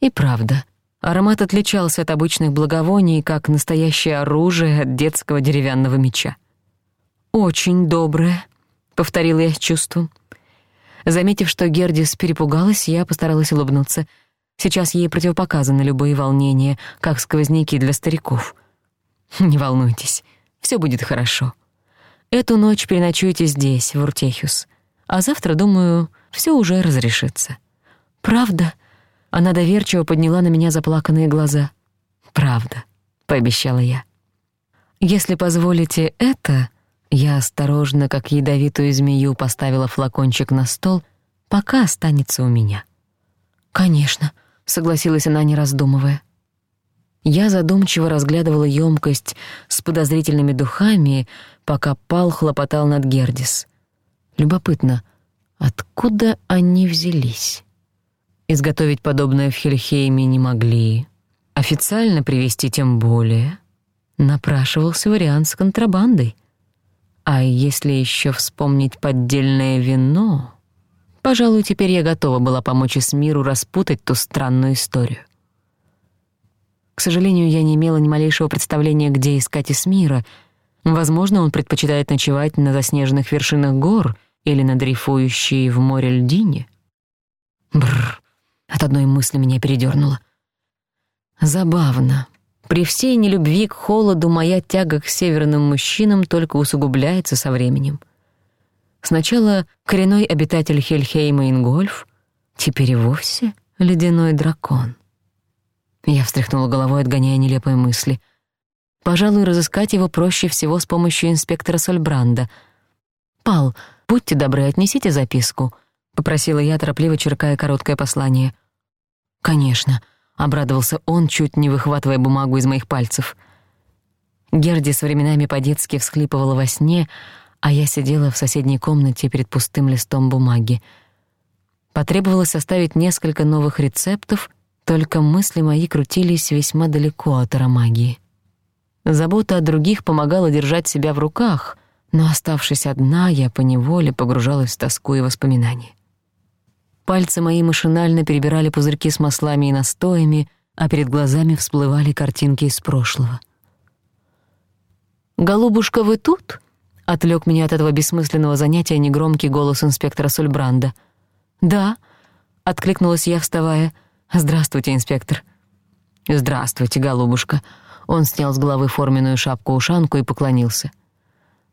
И правда, аромат отличался от обычных благовоний, как настоящее оружие от детского деревянного меча. «Очень доброе», — повторила я с чувством. Заметив, что Гердис перепугалась, я постаралась улыбнуться. Сейчас ей противопоказаны любые волнения, как сквозняки для стариков. Хм, «Не волнуйтесь, всё будет хорошо. Эту ночь переночуйте здесь, в Уртехюс. А завтра, думаю, всё уже разрешится». «Правда?» Она доверчиво подняла на меня заплаканные глаза. «Правда», — пообещала я. «Если позволите это...» Я осторожно, как ядовитую змею, поставила флакончик на стол, пока останется у меня. «Конечно», — согласилась она, не раздумывая. Я задумчиво разглядывала ёмкость с подозрительными духами, пока Пал хлопотал над Гердис. Любопытно, откуда они взялись? Изготовить подобное в Хельхейме не могли. Официально привезти тем более. Напрашивался вариант с контрабандой. А если еще вспомнить поддельное вино... Пожалуй, теперь я готова была помочь Эсмиру распутать ту странную историю. К сожалению, я не имела ни малейшего представления, где искать Эсмира. Возможно, он предпочитает ночевать на заснеженных вершинах гор или на дрейфующей в море льдине. Бррр, от одной мысли меня передёрнуло. Забавно. При всей нелюбви к холоду моя тяга к северным мужчинам только усугубляется со временем. Сначала коренной обитатель Хельхейма Ингольф, теперь и вовсе ледяной дракон. Я встряхнула головой, отгоняя нелепые мысли. Пожалуй, разыскать его проще всего с помощью инспектора Сольбранда. «Пал, будьте добры, отнесите записку», — попросила я, торопливо черкая короткое послание. «Конечно», обрадовался он, чуть не выхватывая бумагу из моих пальцев. Герди с временами по-детски всхлипывала во сне, а я сидела в соседней комнате перед пустым листом бумаги. Потребовалось составить несколько новых рецептов, только мысли мои крутились весьма далеко от аромагии. Забота о других помогала держать себя в руках, но, оставшись одна, я поневоле погружалась в тоску и воспоминания. Пальцы мои машинально перебирали пузырьки с маслами и настоями, а перед глазами всплывали картинки из прошлого. «Голубушка, вы тут?» — отвлёк меня от этого бессмысленного занятия негромкий голос инспектора Сульбранда. «Да», — откликнулась я, вставая. «Здравствуйте, инспектор». «Здравствуйте, голубушка». Он снял с головы форменную шапку-ушанку и поклонился.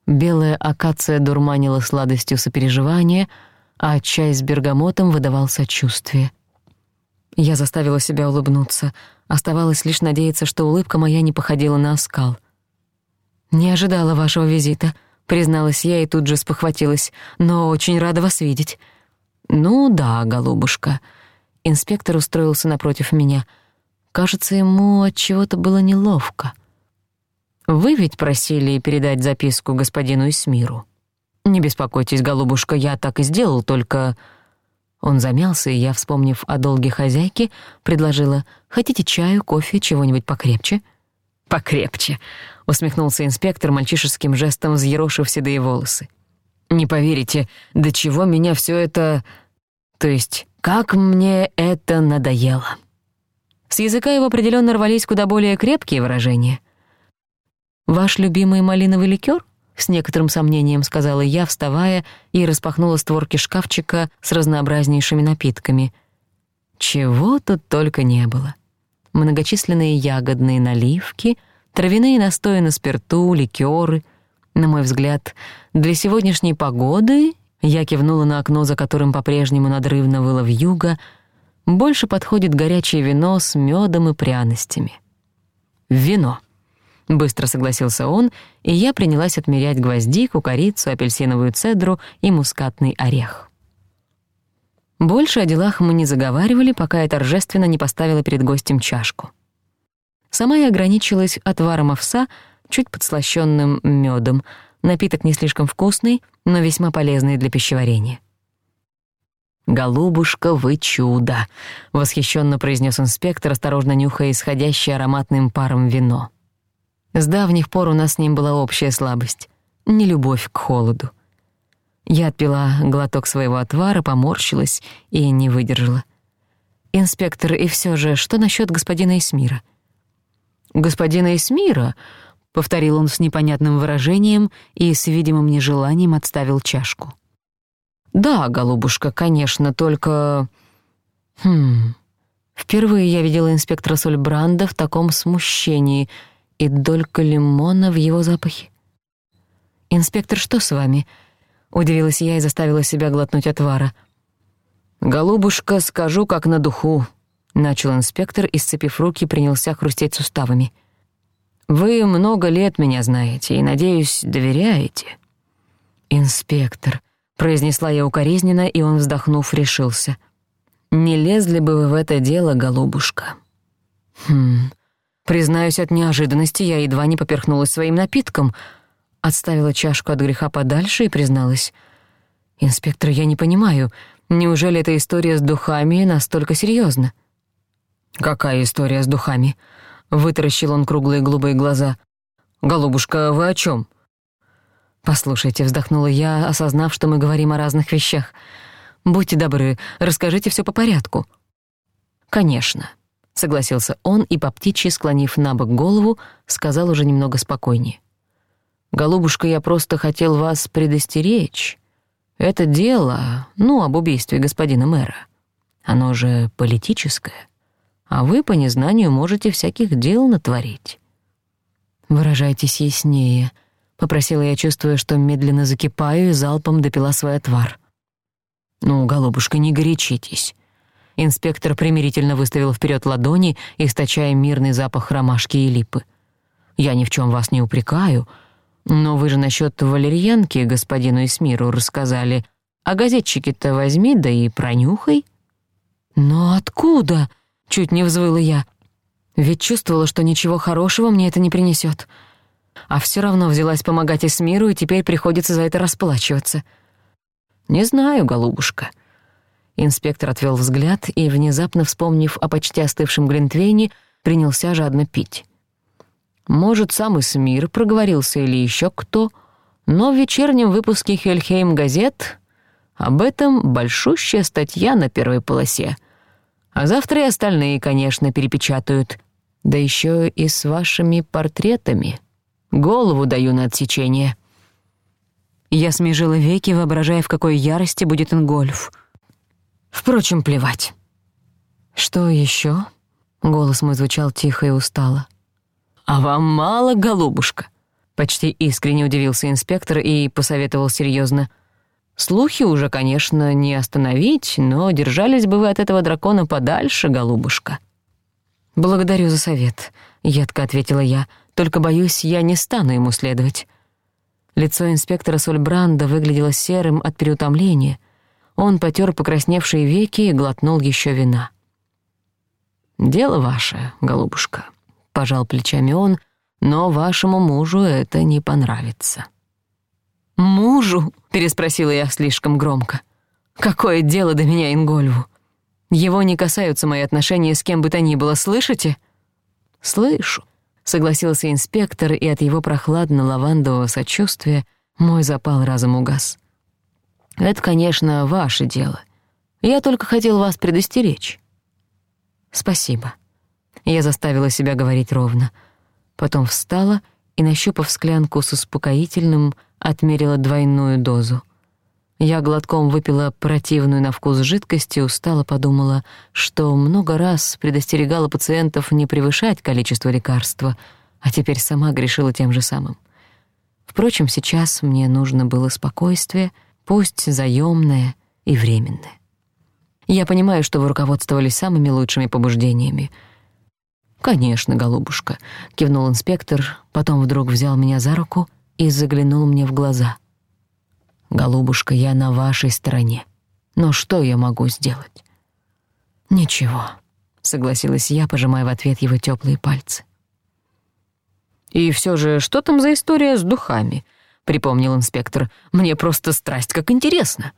Белая акация дурманила сладостью сопереживания — а чай с бергамотом выдавал сочувствие. Я заставила себя улыбнуться. Оставалось лишь надеяться, что улыбка моя не походила на оскал. «Не ожидала вашего визита», — призналась я и тут же спохватилась, «но очень рада вас видеть». «Ну да, голубушка». Инспектор устроился напротив меня. Кажется, ему от чего-то было неловко. «Вы ведь просили передать записку господину Исмиру?» «Не беспокойтесь, голубушка, я так и сделал, только...» Он замялся, и я, вспомнив о долге хозяйки, предложила «Хотите чаю, кофе, чего-нибудь покрепче?» «Покрепче», — усмехнулся инспектор, мальчишеским жестом взъерошив седые волосы. «Не поверите, до чего меня всё это... То есть, как мне это надоело!» С языка его определённо рвались куда более крепкие выражения. «Ваш любимый малиновый ликёр?» с некоторым сомнением сказала я, вставая и распахнула створки шкафчика с разнообразнейшими напитками. Чего тут только не было. Многочисленные ягодные наливки, травяные настои на спирту, ликёры. На мой взгляд, для сегодняшней погоды я кивнула на окно, за которым по-прежнему надрывно выло вьюга. Больше подходит горячее вино с мёдом и пряностями. Вино. Быстро согласился он, и я принялась отмерять гвоздику, корицу, апельсиновую цедру и мускатный орех. Больше о делах мы не заговаривали, пока я торжественно не поставила перед гостем чашку. Сама я ограничилась отваром овса, чуть подслащённым мёдом. Напиток не слишком вкусный, но весьма полезный для пищеварения. «Голубушка, вы чудо!» — восхищённо произнёс инспектор, осторожно нюхая исходящий ароматным паром вино. С давних пор у нас с ним была общая слабость — нелюбовь к холоду. Я отпила глоток своего отвара, поморщилась и не выдержала. «Инспектор, и всё же, что насчёт господина Эсмира?» «Господина Эсмира?» — повторил он с непонятным выражением и с видимым нежеланием отставил чашку. «Да, голубушка, конечно, только...» «Хм...» Впервые я видела инспектора Сольбранда в таком смущении — и долька лимона в его запахе. «Инспектор, что с вами?» — удивилась я и заставила себя глотнуть отвара. «Голубушка, скажу, как на духу», — начал инспектор и, сцепив руки, принялся хрустеть суставами. «Вы много лет меня знаете и, надеюсь, доверяете». «Инспектор», — произнесла я укоризненно, и он, вздохнув, решился. «Не лезли бы вы в это дело, голубушка». «Хм, Признаюсь, от неожиданности я едва не поперхнулась своим напитком, отставила чашку от греха подальше и призналась. «Инспектор, я не понимаю, неужели эта история с духами настолько серьёзна?» «Какая история с духами?» — вытаращил он круглые голубые глаза. «Голубушка, вы о чём?» «Послушайте», — вздохнула я, осознав, что мы говорим о разных вещах. «Будьте добры, расскажите всё по порядку». «Конечно», согласился он и, по птичьи склонив на бок голову, сказал уже немного спокойнее. «Голубушка, я просто хотел вас предостеречь. Это дело, ну, об убийстве господина мэра. Оно же политическое. А вы по незнанию можете всяких дел натворить». «Выражайтесь яснее», — попросила я, чувствуя, что медленно закипаю и залпом допила свой отвар. «Ну, голубушка, не горячитесь. Инспектор примирительно выставил вперед ладони, источая мирный запах ромашки и липы. «Я ни в чем вас не упрекаю, но вы же насчет валерьянки господину Исмиру рассказали. А газетчики-то возьми, да и пронюхай». «Но откуда?» — чуть не взвыла я. Ведь чувствовала, что ничего хорошего мне это не принесет. А все равно взялась помогать Исмиру и теперь приходится за это расплачиваться. «Не знаю, голубушка», Инспектор отвел взгляд и, внезапно вспомнив о почти остывшем Глинтвейне, принялся жадно пить. Может, сам Исмир проговорился или еще кто, но в вечернем выпуске «Хельхейм газет» об этом большущая статья на первой полосе. А завтра и остальные, конечно, перепечатают. Да еще и с вашими портретами. Голову даю на отсечение. Я смежила веки, воображая, в какой ярости будет Ингольф — Впрочем, плевать. Что еще? Голос мой звучал тихо и устало. А вам мало, голубушка? Почти искренне удивился инспектор и посоветовал серьезно: Слухи уже, конечно, не остановить, но держались бы вы от этого дракона подальше, голубушка. «Благодарю за совет», — едко ответила я. «Только, боюсь, я не стану ему следовать». Лицо инспектора Сольбранда выглядело серым от переутомления, он потер покрасневшие веки и глотнул еще вина. «Дело ваше, голубушка», — пожал плечами он, «но вашему мужу это не понравится». «Мужу?» — переспросила я слишком громко. «Какое дело до меня Ингольву? Его не касаются мои отношения с кем бы то ни было, слышите?» «Слышу», — согласился инспектор, и от его прохладно-лавандового сочувствия мой запал разом угас. Это, конечно, ваше дело. Я только хотел вас предостеречь». «Спасибо». Я заставила себя говорить ровно. Потом встала и, нащупав склянку с успокоительным, отмерила двойную дозу. Я глотком выпила противную на вкус жидкости, устала, подумала, что много раз предостерегала пациентов не превышать количество лекарства, а теперь сама грешила тем же самым. Впрочем, сейчас мне нужно было спокойствие — пусть заёмное и временное. Я понимаю, что вы руководствовались самыми лучшими побуждениями. «Конечно, голубушка», — кивнул инспектор, потом вдруг взял меня за руку и заглянул мне в глаза. «Голубушка, я на вашей стороне. Но что я могу сделать?» «Ничего», — согласилась я, пожимая в ответ его тёплые пальцы. «И всё же, что там за история с духами?» припомнил инспектор. «Мне просто страсть как интересно».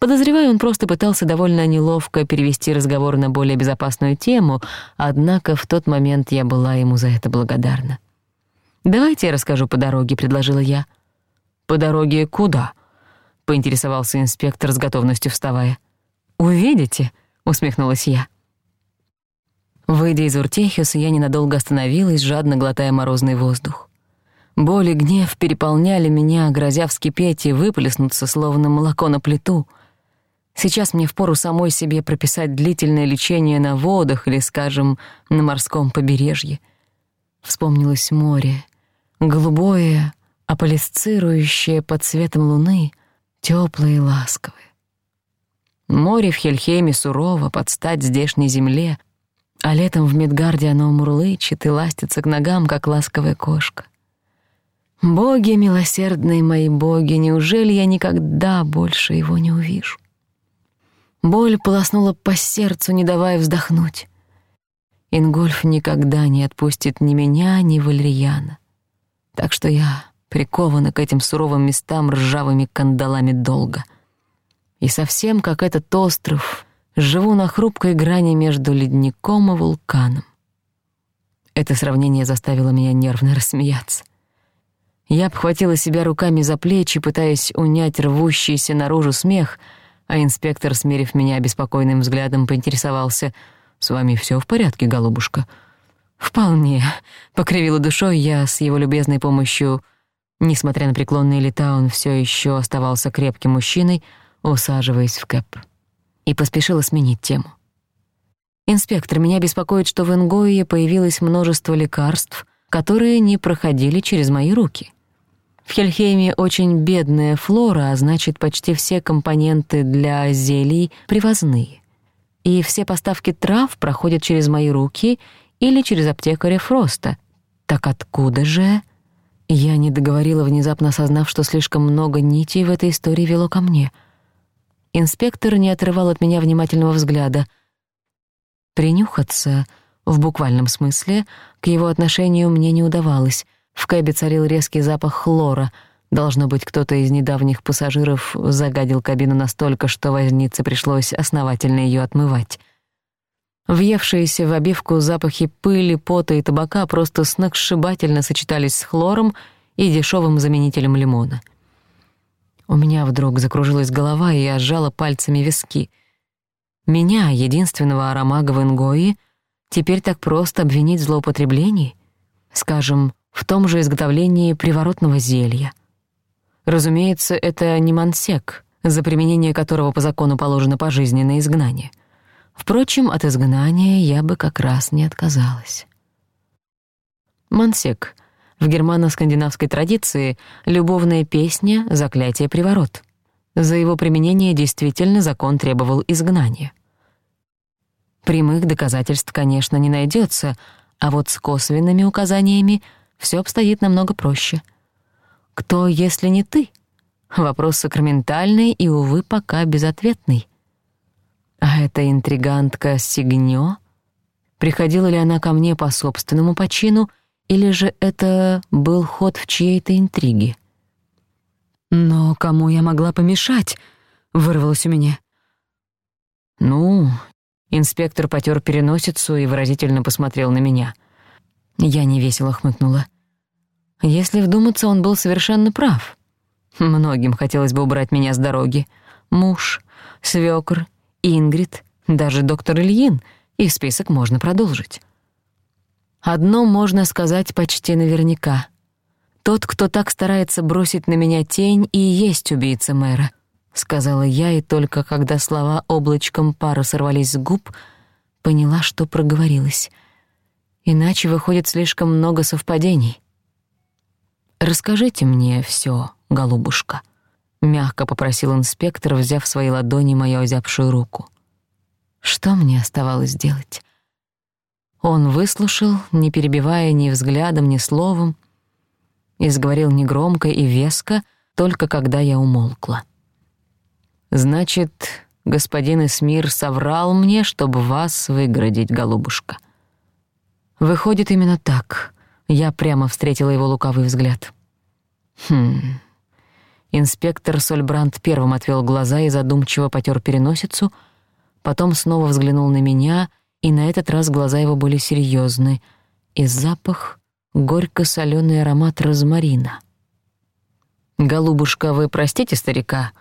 Подозреваю, он просто пытался довольно неловко перевести разговор на более безопасную тему, однако в тот момент я была ему за это благодарна. «Давайте я расскажу по дороге», — предложила я. «По дороге куда?» — поинтересовался инспектор с готовностью вставая. «Увидите», — усмехнулась я. Выйдя из Уртехиуса, я ненадолго остановилась, жадно глотая морозный воздух. Боль и гнев переполняли меня, грозя вскипеть и выплеснуться, словно молоко на плиту. Сейчас мне впору самой себе прописать длительное лечение на водах или, скажем, на морском побережье. Вспомнилось море. Голубое, аполисцирующее под светом луны, тёплое и ласковое. Море в Хельхейме сурово, под стать здешней земле, а летом в Медгарде оно мурлычет и ластится к ногам, как ласковая кошка. Боги милосердные мои боги, неужели я никогда больше его не увижу? Боль полоснула по сердцу, не давая вздохнуть. Ингольф никогда не отпустит ни меня, ни Валерьяна. Так что я прикована к этим суровым местам ржавыми кандалами долго. И совсем как этот остров, живу на хрупкой грани между ледником и вулканом. Это сравнение заставило меня нервно рассмеяться. Я обхватила себя руками за плечи, пытаясь унять рвущийся наружу смех, а инспектор, смерив меня обеспокоенным взглядом, поинтересовался. «С вами всё в порядке, голубушка?» «Вполне», — покривила душой я с его любезной помощью. Несмотря на преклонные лета, он всё ещё оставался крепким мужчиной, усаживаясь в кэп. И поспешила сменить тему. «Инспектор, меня беспокоит, что в Ингое появилось множество лекарств», которые не проходили через мои руки. В Хельхейме очень бедная флора, а значит, почти все компоненты для зелий привозные. И все поставки трав проходят через мои руки или через аптекаря Фроста. Так откуда же? Я не договорила, внезапно осознав, что слишком много нитей в этой истории вело ко мне. Инспектор не отрывал от меня внимательного взгляда. Принюхаться, в буквальном смысле, к его отношению мне не удавалось. В кэбе царил резкий запах хлора. Должно быть, кто-то из недавних пассажиров загадил кабину настолько, что вознице пришлось основательно её отмывать. Въевшиеся в обивку запахи пыли, пота и табака просто сногсшибательно сочетались с хлором и дешёвым заменителем лимона. У меня вдруг закружилась голова, и я сжала пальцами виски. Меня, единственного аромага в Ингои, теперь так просто обвинить в злоупотреблении? Скажем, в том же изготовлении приворотного зелья. Разумеется, это не мансек, за применение которого по закону положено пожизненное изгнание. Впрочем, от изгнания я бы как раз не отказалась. Мансек. В германо-скандинавской традиции любовная песня «Заклятие приворот». За его применение действительно закон требовал изгнания. Прямых доказательств, конечно, не найдётся, а вот с косвенными указаниями — все обстоит намного проще. Кто, если не ты? Вопрос сакраментальный и, увы, пока безответный. А эта интригантка Сигнё? Приходила ли она ко мне по собственному почину, или же это был ход в чьей-то интриге? «Но кому я могла помешать?» — вырвалось у меня. «Ну...» — инспектор потер переносицу и выразительно посмотрел на меня — я невесело хмыкнула. Если вдуматься, он был совершенно прав. Многим хотелось бы убрать меня с дороги. Муж, свёкр, Ингрид, даже доктор Ильин, и список можно продолжить. Одно можно сказать почти наверняка. Тот, кто так старается бросить на меня тень, и есть убийца мэра, сказала я, и только когда слова облачком пара сорвались с губ, поняла, что проговорилась — иначе выходит слишком много совпадений. «Расскажите мне всё, голубушка», — мягко попросил инспектор, взяв в свои ладони мою озябшую руку. Что мне оставалось делать? Он выслушал, не перебивая ни взглядом, ни словом, и сговорил негромко и веско, только когда я умолкла. «Значит, господин Эсмир соврал мне, чтобы вас выградить, голубушка. Выходит, именно так. Я прямо встретила его лукавый взгляд. Хм. Инспектор Сольбранд первым отвел глаза и задумчиво потер переносицу, потом снова взглянул на меня, и на этот раз глаза его были серьезны, и запах — горько-соленый аромат розмарина. «Голубушка, вы простите старика,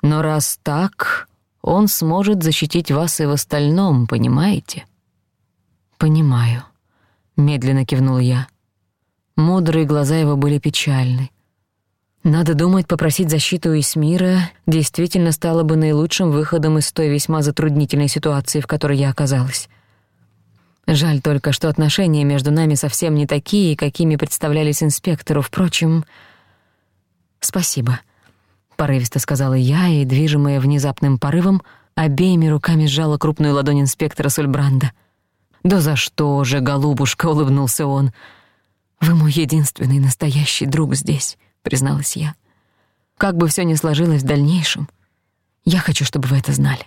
но раз так, он сможет защитить вас и в остальном, понимаете?» «Понимаю», медленно кивнул я. Мудрые глаза его были печальны. Надо думать, попросить защиту из мира действительно стало бы наилучшим выходом из той весьма затруднительной ситуации, в которой я оказалась. Жаль только, что отношения между нами совсем не такие, какими представлялись инспектору. Впрочем, спасибо, порывисто сказала я, и, движимая внезапным порывом, обеими руками сжала крупную ладонь инспектора Сульбранда — «Да за что же, голубушка!» — улыбнулся он. «Вы мой единственный настоящий друг здесь», — призналась я. «Как бы всё ни сложилось в дальнейшем, я хочу, чтобы вы это знали».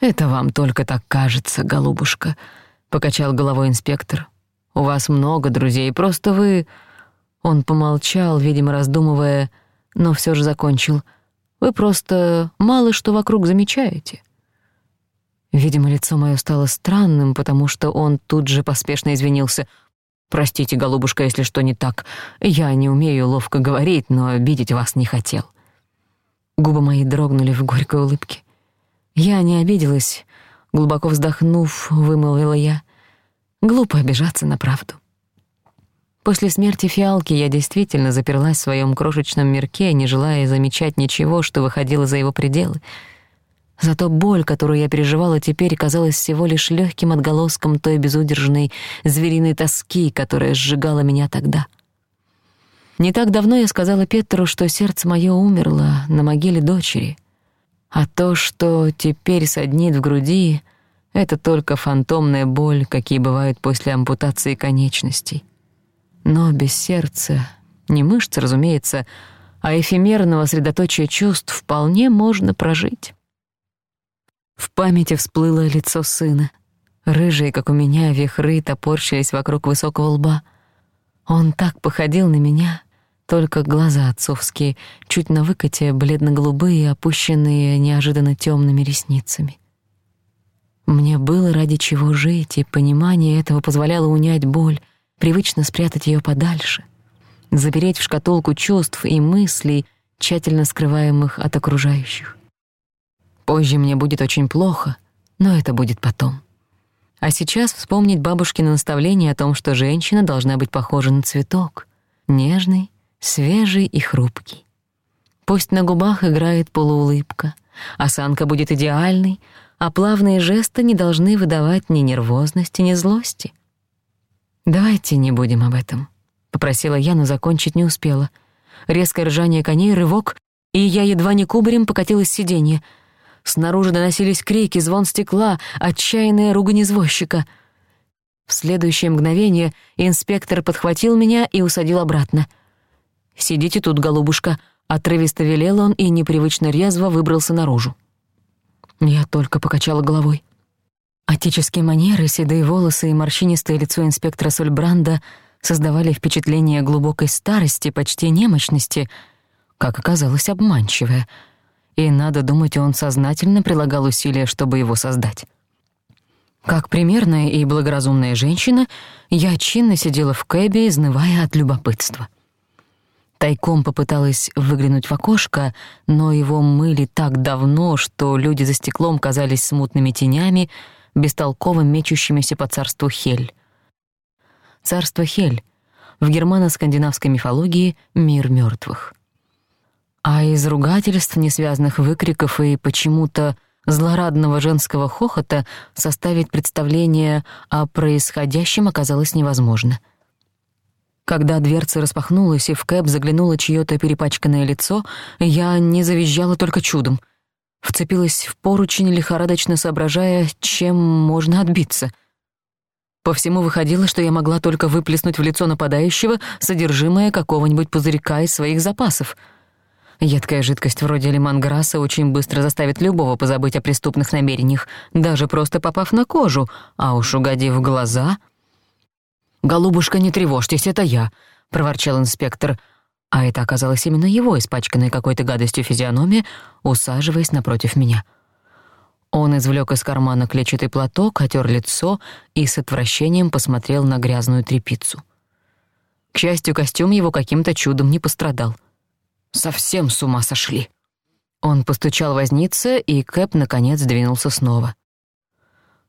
«Это вам только так кажется, голубушка», — покачал головой инспектор. «У вас много друзей, просто вы...» Он помолчал, видимо, раздумывая, но всё же закончил. «Вы просто мало что вокруг замечаете. Видимо, лицо моё стало странным, потому что он тут же поспешно извинился. «Простите, голубушка, если что не так. Я не умею ловко говорить, но обидеть вас не хотел». Губы мои дрогнули в горькой улыбке. Я не обиделась, глубоко вздохнув, вымолвила я. Глупо обижаться на правду. После смерти фиалки я действительно заперлась в своём крошечном мирке, не желая замечать ничего, что выходило за его пределы — Зато боль, которую я переживала теперь, казалась всего лишь легким отголоском той безудержной звериной тоски, которая сжигала меня тогда. Не так давно я сказала Петру, что сердце мое умерло на могиле дочери, а то, что теперь саднит в груди, это только фантомная боль, какие бывают после ампутации конечностей. Но без сердца, не мышц, разумеется, а эфемерного средоточия чувств вполне можно прожить. В памяти всплыло лицо сына, рыжие, как у меня, вихры топорщились вокруг высокого лба. Он так походил на меня, только глаза отцовские, чуть на выкате, бледно-голубые, опущенные неожиданно темными ресницами. Мне было ради чего жить, и понимание этого позволяло унять боль, привычно спрятать ее подальше, забереть в шкатулку чувств и мыслей, тщательно скрываемых от окружающих. Позже мне будет очень плохо, но это будет потом. А сейчас вспомнить бабушкино наставление о том, что женщина должна быть похожа на цветок, нежный, свежий и хрупкий. Пусть на губах играет полуулыбка, осанка будет идеальной, а плавные жесты не должны выдавать ни нервозности, ни злости. «Давайте не будем об этом», — попросила я, но закончить не успела. Резкое ржание коней, рывок, и я едва не кубарем покатилась с сиденья — Снаружи доносились крики, звон стекла, отчаянная ругань извозчика. В следующее мгновение инспектор подхватил меня и усадил обратно. «Сидите тут, голубушка», — отрывисто велел он и непривычно резво выбрался наружу. Я только покачала головой. Отеческие манеры, седые волосы и морщинистое лицо инспектора Сольбранда создавали впечатление глубокой старости, почти немощности, как оказалось, обманчивое — и, надо думать, он сознательно прилагал усилия, чтобы его создать. Как примерная и благоразумная женщина, я чинно сидела в кэбе, изнывая от любопытства. Тайком попыталась выглянуть в окошко, но его мыли так давно, что люди за стеклом казались смутными тенями, бестолково мечущимися по царству Хель. Царство Хель. В германо-скандинавской мифологии — мир мёртвых. А из ругательств, несвязных выкриков и почему-то злорадного женского хохота составить представление о происходящем оказалось невозможно — когда дверца распахнулась и в кэб заглянуло чьё-то перепачканное лицо, я не завизжала только чудом. Вцепилась в поручень, лихорадочно соображая, чем можно отбиться. По всему выходило, что я могла только выплеснуть в лицо нападающего содержимое какого-нибудь пузырька из своих запасов. Едкая жидкость вроде лимонграсса очень быстро заставит любого позабыть о преступных намерениях, даже просто попав на кожу, а уж угодив в глаза... «Голубушка, не тревожьтесь, это я», — проворчал инспектор. А это оказалось именно его, испачканной какой-то гадостью физиономии, усаживаясь напротив меня. Он извлёк из кармана клетчатый платок, отёр лицо и с отвращением посмотрел на грязную тряпицу. К счастью, костюм его каким-то чудом не пострадал — совсем с ума сошли». Он постучал возница, и Кэп, наконец, двинулся снова.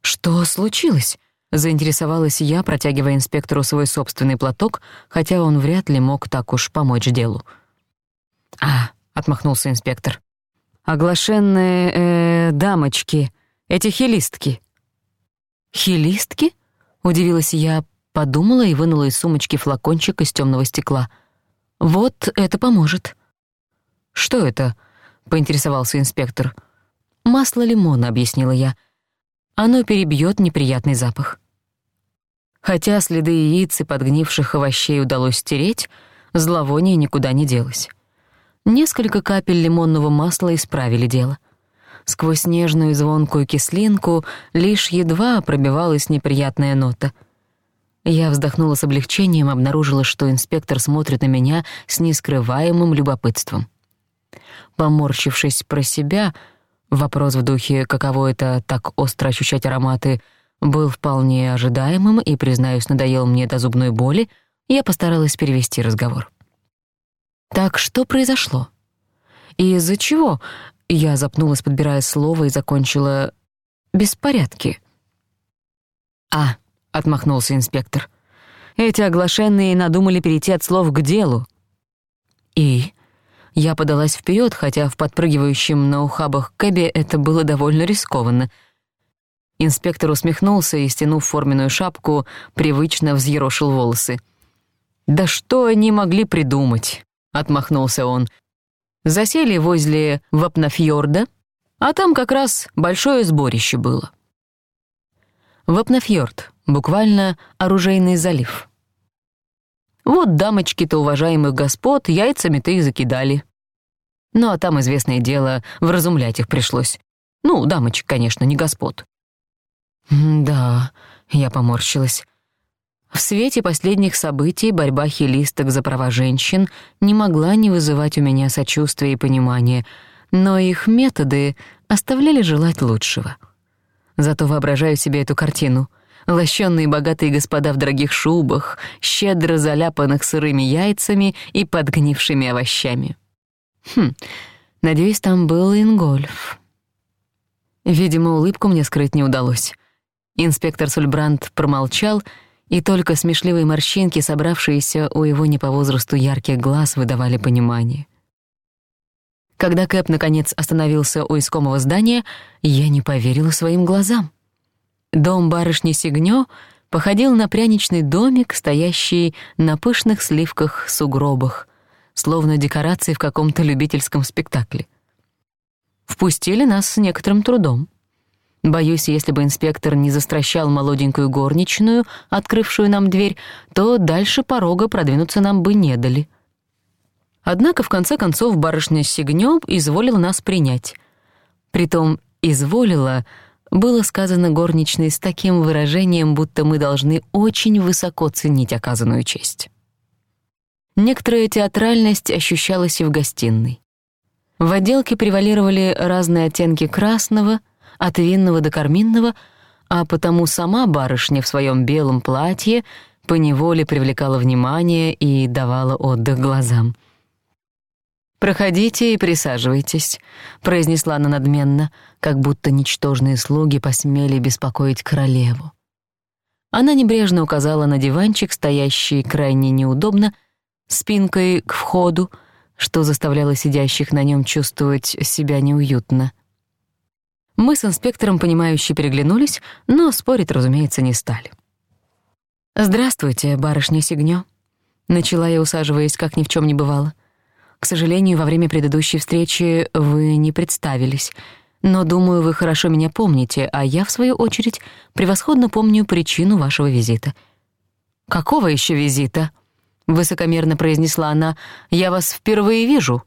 «Что случилось?» — заинтересовалась я, протягивая инспектору свой собственный платок, хотя он вряд ли мог так уж помочь делу. «А», — отмахнулся инспектор, — «оглашенные э, дамочки, эти хилистки». «Хилистки?» — удивилась я, подумала и вынула из сумочки флакончик из тёмного стекла. «Вот это поможет». «Что это?» — поинтересовался инспектор. «Масло лимона», — объяснила я. «Оно перебьёт неприятный запах». Хотя следы яиц и подгнивших овощей удалось стереть, зловоние никуда не делось. Несколько капель лимонного масла исправили дело. Сквозь нежную звонкую кислинку лишь едва пробивалась неприятная нота. Я вздохнула с облегчением, обнаружила, что инспектор смотрит на меня с нескрываемым любопытством. Поморщившись про себя, вопрос в духе «каково это так остро ощущать ароматы» был вполне ожидаемым и, признаюсь, надоел мне до зубной боли, я постаралась перевести разговор. «Так что произошло?» «И из-за чего?» Я запнулась, подбирая слово, и закончила «беспорядки». «А», — отмахнулся инспектор, — «эти оглашенные надумали перейти от слов к делу». «И?» Я подалась вперед, хотя в подпрыгивающем на ухабах Кэбби это было довольно рискованно. Инспектор усмехнулся и, стянув форменную шапку, привычно взъерошил волосы. «Да что они могли придумать?» — отмахнулся он. «Засели возле Вапнафьорда, а там как раз большое сборище было». Вапнафьорд — буквально оружейный залив — вот дамочки-то уважаемых господ яйцами-то и закидали. Ну а там, известное дело, вразумлять их пришлось. Ну, дамочек, конечно, не господ. «Да», — я поморщилась. В свете последних событий борьба хилисток за права женщин не могла не вызывать у меня сочувствия и понимания, но их методы оставляли желать лучшего. Зато воображаю себе эту картину. лощенные богатые господа в дорогих шубах, щедро заляпанных сырыми яйцами и подгнившими овощами. Хм, надеюсь, там был Ингольф. Видимо, улыбку мне скрыть не удалось. Инспектор Сульбранд промолчал, и только смешливые морщинки, собравшиеся у его не по возрасту ярких глаз, выдавали понимание. Когда Кэп наконец остановился у искомого здания, я не поверила своим глазам. Дом барышни Сигнё походил на пряничный домик, стоящий на пышных сливках-сугробах, словно декорации в каком-то любительском спектакле. Впустили нас с некоторым трудом. Боюсь, если бы инспектор не застращал молоденькую горничную, открывшую нам дверь, то дальше порога продвинуться нам бы не дали. Однако, в конце концов, барышня Сигнёб изволила нас принять. Притом «изволила» было сказано горничной с таким выражением, будто мы должны очень высоко ценить оказанную честь. Некоторая театральность ощущалась и в гостиной. В отделке превалировали разные оттенки красного, от винного до карминного, а потому сама барышня в своем белом платье поневоле привлекала внимание и давала отдых глазам. «Проходите и присаживайтесь», — произнесла она надменно, как будто ничтожные слуги посмели беспокоить королеву. Она небрежно указала на диванчик, стоящий крайне неудобно, — спинкой к входу, что заставляло сидящих на нем чувствовать себя неуютно. Мы с инспектором, понимающе переглянулись, но спорить, разумеется, не стали. «Здравствуйте, барышня Сигнё», — начала я, усаживаясь, как ни в чем не бывало. «К сожалению, во время предыдущей встречи вы не представились, но, думаю, вы хорошо меня помните, а я, в свою очередь, превосходно помню причину вашего визита». «Какого ещё визита?» высокомерно произнесла она. «Я вас впервые вижу».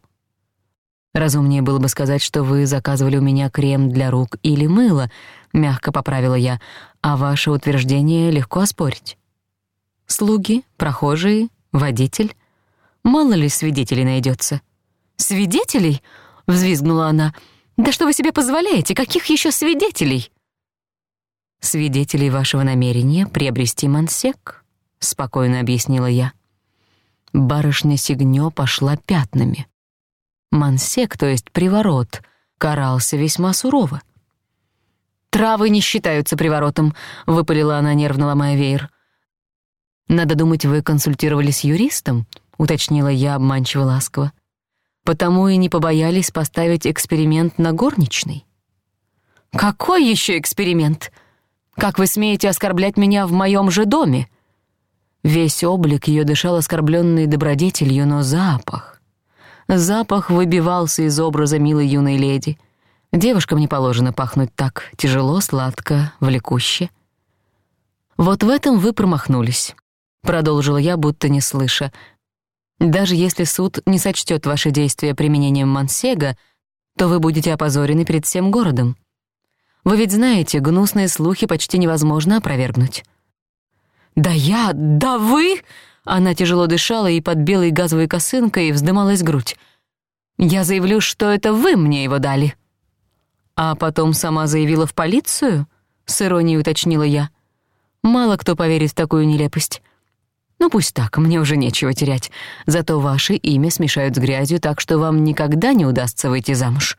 «Разумнее было бы сказать, что вы заказывали у меня крем для рук или мыло», — мягко поправила я, «а ваше утверждение легко оспорить». «Слуги, прохожие, водитель. Мало ли свидетелей найдётся». «Свидетелей?» — взвизгнула она. «Да что вы себе позволяете? Каких ещё свидетелей?» «Свидетелей вашего намерения приобрести мансек», — спокойно объяснила я. Барышня Сигнё пошла пятнами. Мансек, то есть приворот, карался весьма сурово. «Травы не считаются приворотом», — выпалила она, нервно ломая веер. «Надо думать, вы консультировались с юристом?» — уточнила я обманчиво ласково. «Потому и не побоялись поставить эксперимент на горничной». «Какой еще эксперимент? Как вы смеете оскорблять меня в моем же доме?» Весь облик ее дышал оскорбленной добродетелью, но запах... Запах выбивался из образа милой юной леди. Девушкам не положено пахнуть так тяжело, сладко, влекуще. «Вот в этом вы промахнулись», — продолжила я, будто не слыша. «Даже если суд не сочтет ваши действия применением Мансега, то вы будете опозорены перед всем городом. Вы ведь знаете, гнусные слухи почти невозможно опровергнуть. «Да я, да вы!» Она тяжело дышала и под белой газовой косынкой вздымалась грудь. «Я заявлю, что это вы мне его дали». «А потом сама заявила в полицию?» — с иронией уточнила я. «Мало кто поверит в такую нелепость». «Ну пусть так, мне уже нечего терять. Зато ваше имя смешают с грязью, так что вам никогда не удастся выйти замуж».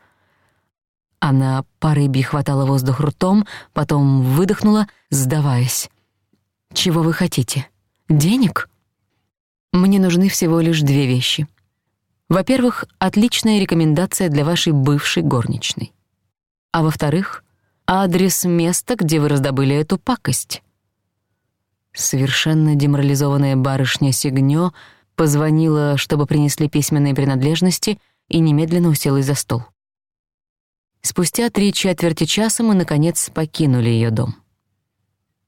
Она по рыбе хватала воздух ртом, потом выдохнула, сдаваясь. Чего вы хотите? Денег? Мне нужны всего лишь две вещи. Во-первых, отличная рекомендация для вашей бывшей горничной. А во-вторых, адрес места, где вы раздобыли эту пакость. Совершенно деморализованная барышня Сигнё позвонила, чтобы принесли письменные принадлежности, и немедленно уселась за стол. Спустя три четверти часа мы, наконец, покинули ее дом.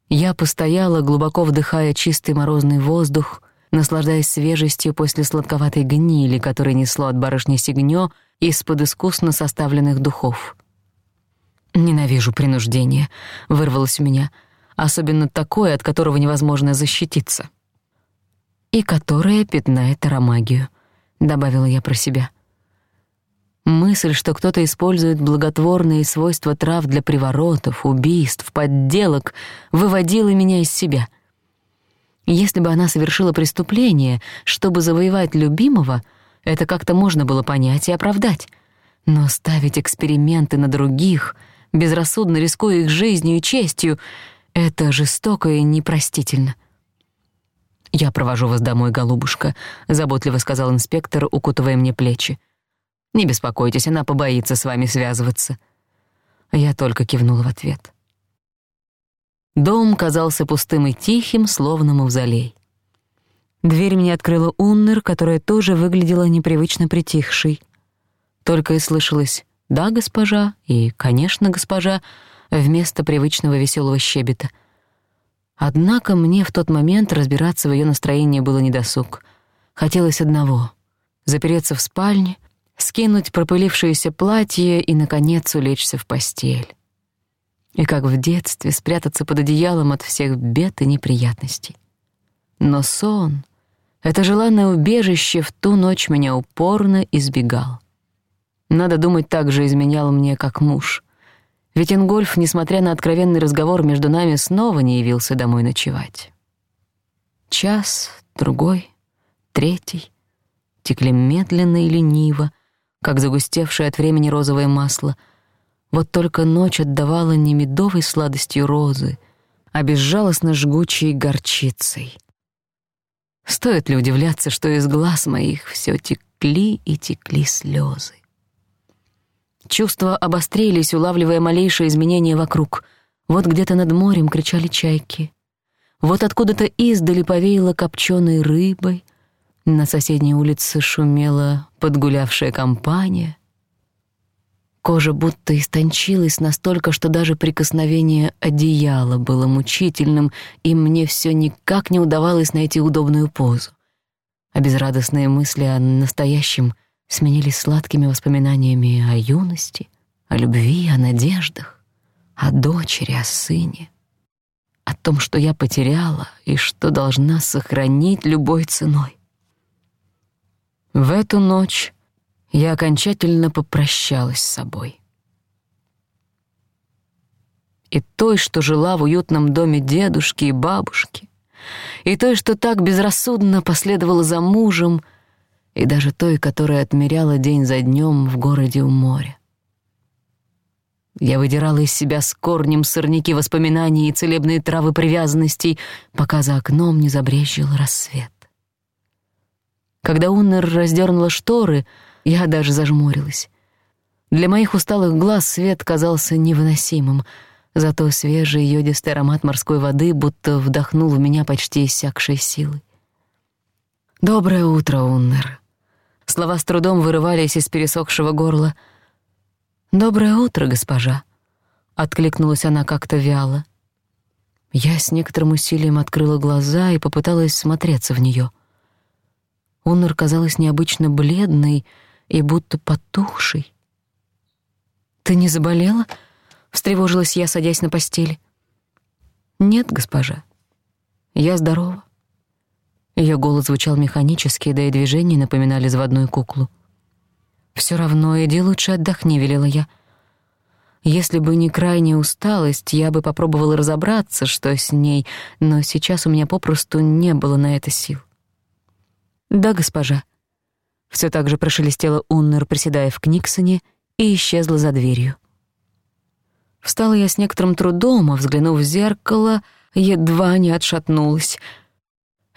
Я постояла, глубоко вдыхая чистый морозный воздух, наслаждаясь свежестью после сладковатой гнили, которой несло от барышни Сигнё из-под искусно составленных духов. «Ненавижу принуждение», — вырвалось у меня, особенно такое, от которого невозможно защититься. «И которое пятнает аромагию», — добавила я про себя. Мысль, что кто-то использует благотворные свойства трав для приворотов, убийств, подделок, выводила меня из себя. Если бы она совершила преступление, чтобы завоевать любимого, это как-то можно было понять и оправдать. Но ставить эксперименты на других, безрассудно рискуя их жизнью и честью, это жестоко и непростительно. «Я провожу вас домой, голубушка», — заботливо сказал инспектор, укутывая мне плечи. Не беспокойтесь, она побоится с вами связываться». Я только кивнула в ответ. Дом казался пустым и тихим, словно мавзолей. Дверь мне открыла Уннер, которая тоже выглядела непривычно притихшей. Только и слышалось «да, госпожа» и «конечно, госпожа» вместо привычного веселого щебета. Однако мне в тот момент разбираться в ее настроении было недосуг. Хотелось одного — запереться в спальне — скинуть пропылившееся платье и, наконец, улечься в постель. И как в детстве спрятаться под одеялом от всех бед и неприятностей. Но сон, это желанное убежище, в ту ночь меня упорно избегал. Надо думать, так же изменял мне, как муж. Ведь Ингольф, несмотря на откровенный разговор между нами, снова не явился домой ночевать. Час, другой, третий текли медленно и лениво, как загустевшее от времени розовое масло. Вот только ночь отдавала не медовой сладостью розы, а безжалостно жгучей горчицей. Стоит ли удивляться, что из глаз моих все текли и текли слезы? Чувства обострились, улавливая малейшие изменения вокруг. Вот где-то над морем кричали чайки. Вот откуда-то издали повеяло копченой рыбой. На соседней улице шумела подгулявшая компания. Кожа будто истончилась настолько, что даже прикосновение одеяла было мучительным, и мне все никак не удавалось найти удобную позу. А безрадостные мысли о настоящем сменились сладкими воспоминаниями о юности, о любви, о надеждах, о дочери, о сыне, о том, что я потеряла и что должна сохранить любой ценой. В эту ночь я окончательно попрощалась с собой. И той, что жила в уютном доме дедушки и бабушки, и той, что так безрассудно последовала за мужем, и даже той, которая отмеряла день за днем в городе у моря. Я выдирала из себя с корнем сорняки воспоминаний и целебные травы привязанностей, пока за окном не забрежил рассвет. Когда Уннер раздернула шторы, я даже зажмурилась. Для моих усталых глаз свет казался невыносимым, зато свежий йодистый аромат морской воды будто вдохнул в меня почти иссякшей силы. «Доброе утро, Уннер!» Слова с трудом вырывались из пересохшего горла. «Доброе утро, госпожа!» — откликнулась она как-то вяло. Я с некоторым усилием открыла глаза и попыталась смотреться в неё. Онор казалась необычно бледной и будто потухшей. «Ты не заболела?» — встревожилась я, садясь на постели. «Нет, госпожа. Я здорова». Её голос звучал механически, да и движения напоминали заводную куклу. «Всё равно иди лучше отдохни», — велела я. Если бы не крайняя усталость, я бы попробовала разобраться, что с ней, но сейчас у меня попросту не было на это сил. «Да, госпожа». Все так же прошелестела Уннер, приседая в Книксоне, и исчезла за дверью. Встала я с некоторым трудом, а, взглянув в зеркало, едва не отшатнулась.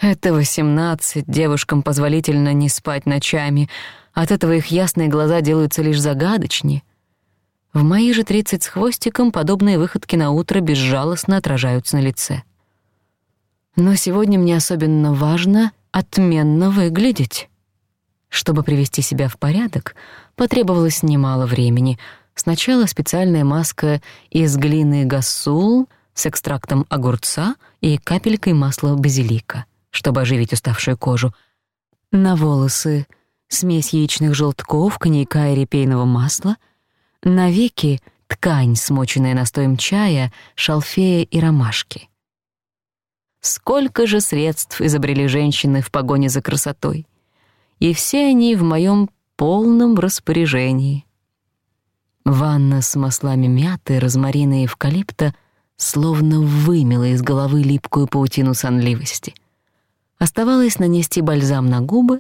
Это восемнадцать, девушкам позволительно не спать ночами. От этого их ясные глаза делаются лишь загадочнее. В мои же тридцать с хвостиком подобные выходки на утро безжалостно отражаются на лице но сегодня мне особенно важно отменно выглядеть. Чтобы привести себя в порядок, потребовалось немало времени. Сначала специальная маска из глины гасул с экстрактом огурца и капелькой масла базилика, чтобы оживить уставшую кожу. На волосы смесь яичных желтков, коньяка и репейного масла. На веки — ткань, смоченная настоем чая, шалфея и ромашки. Сколько же средств изобрели женщины в погоне за красотой. И все они в моем полном распоряжении. Ванна с маслами мяты, розмарина и эвкалипта словно вымела из головы липкую паутину сонливости. Оставалось нанести бальзам на губы,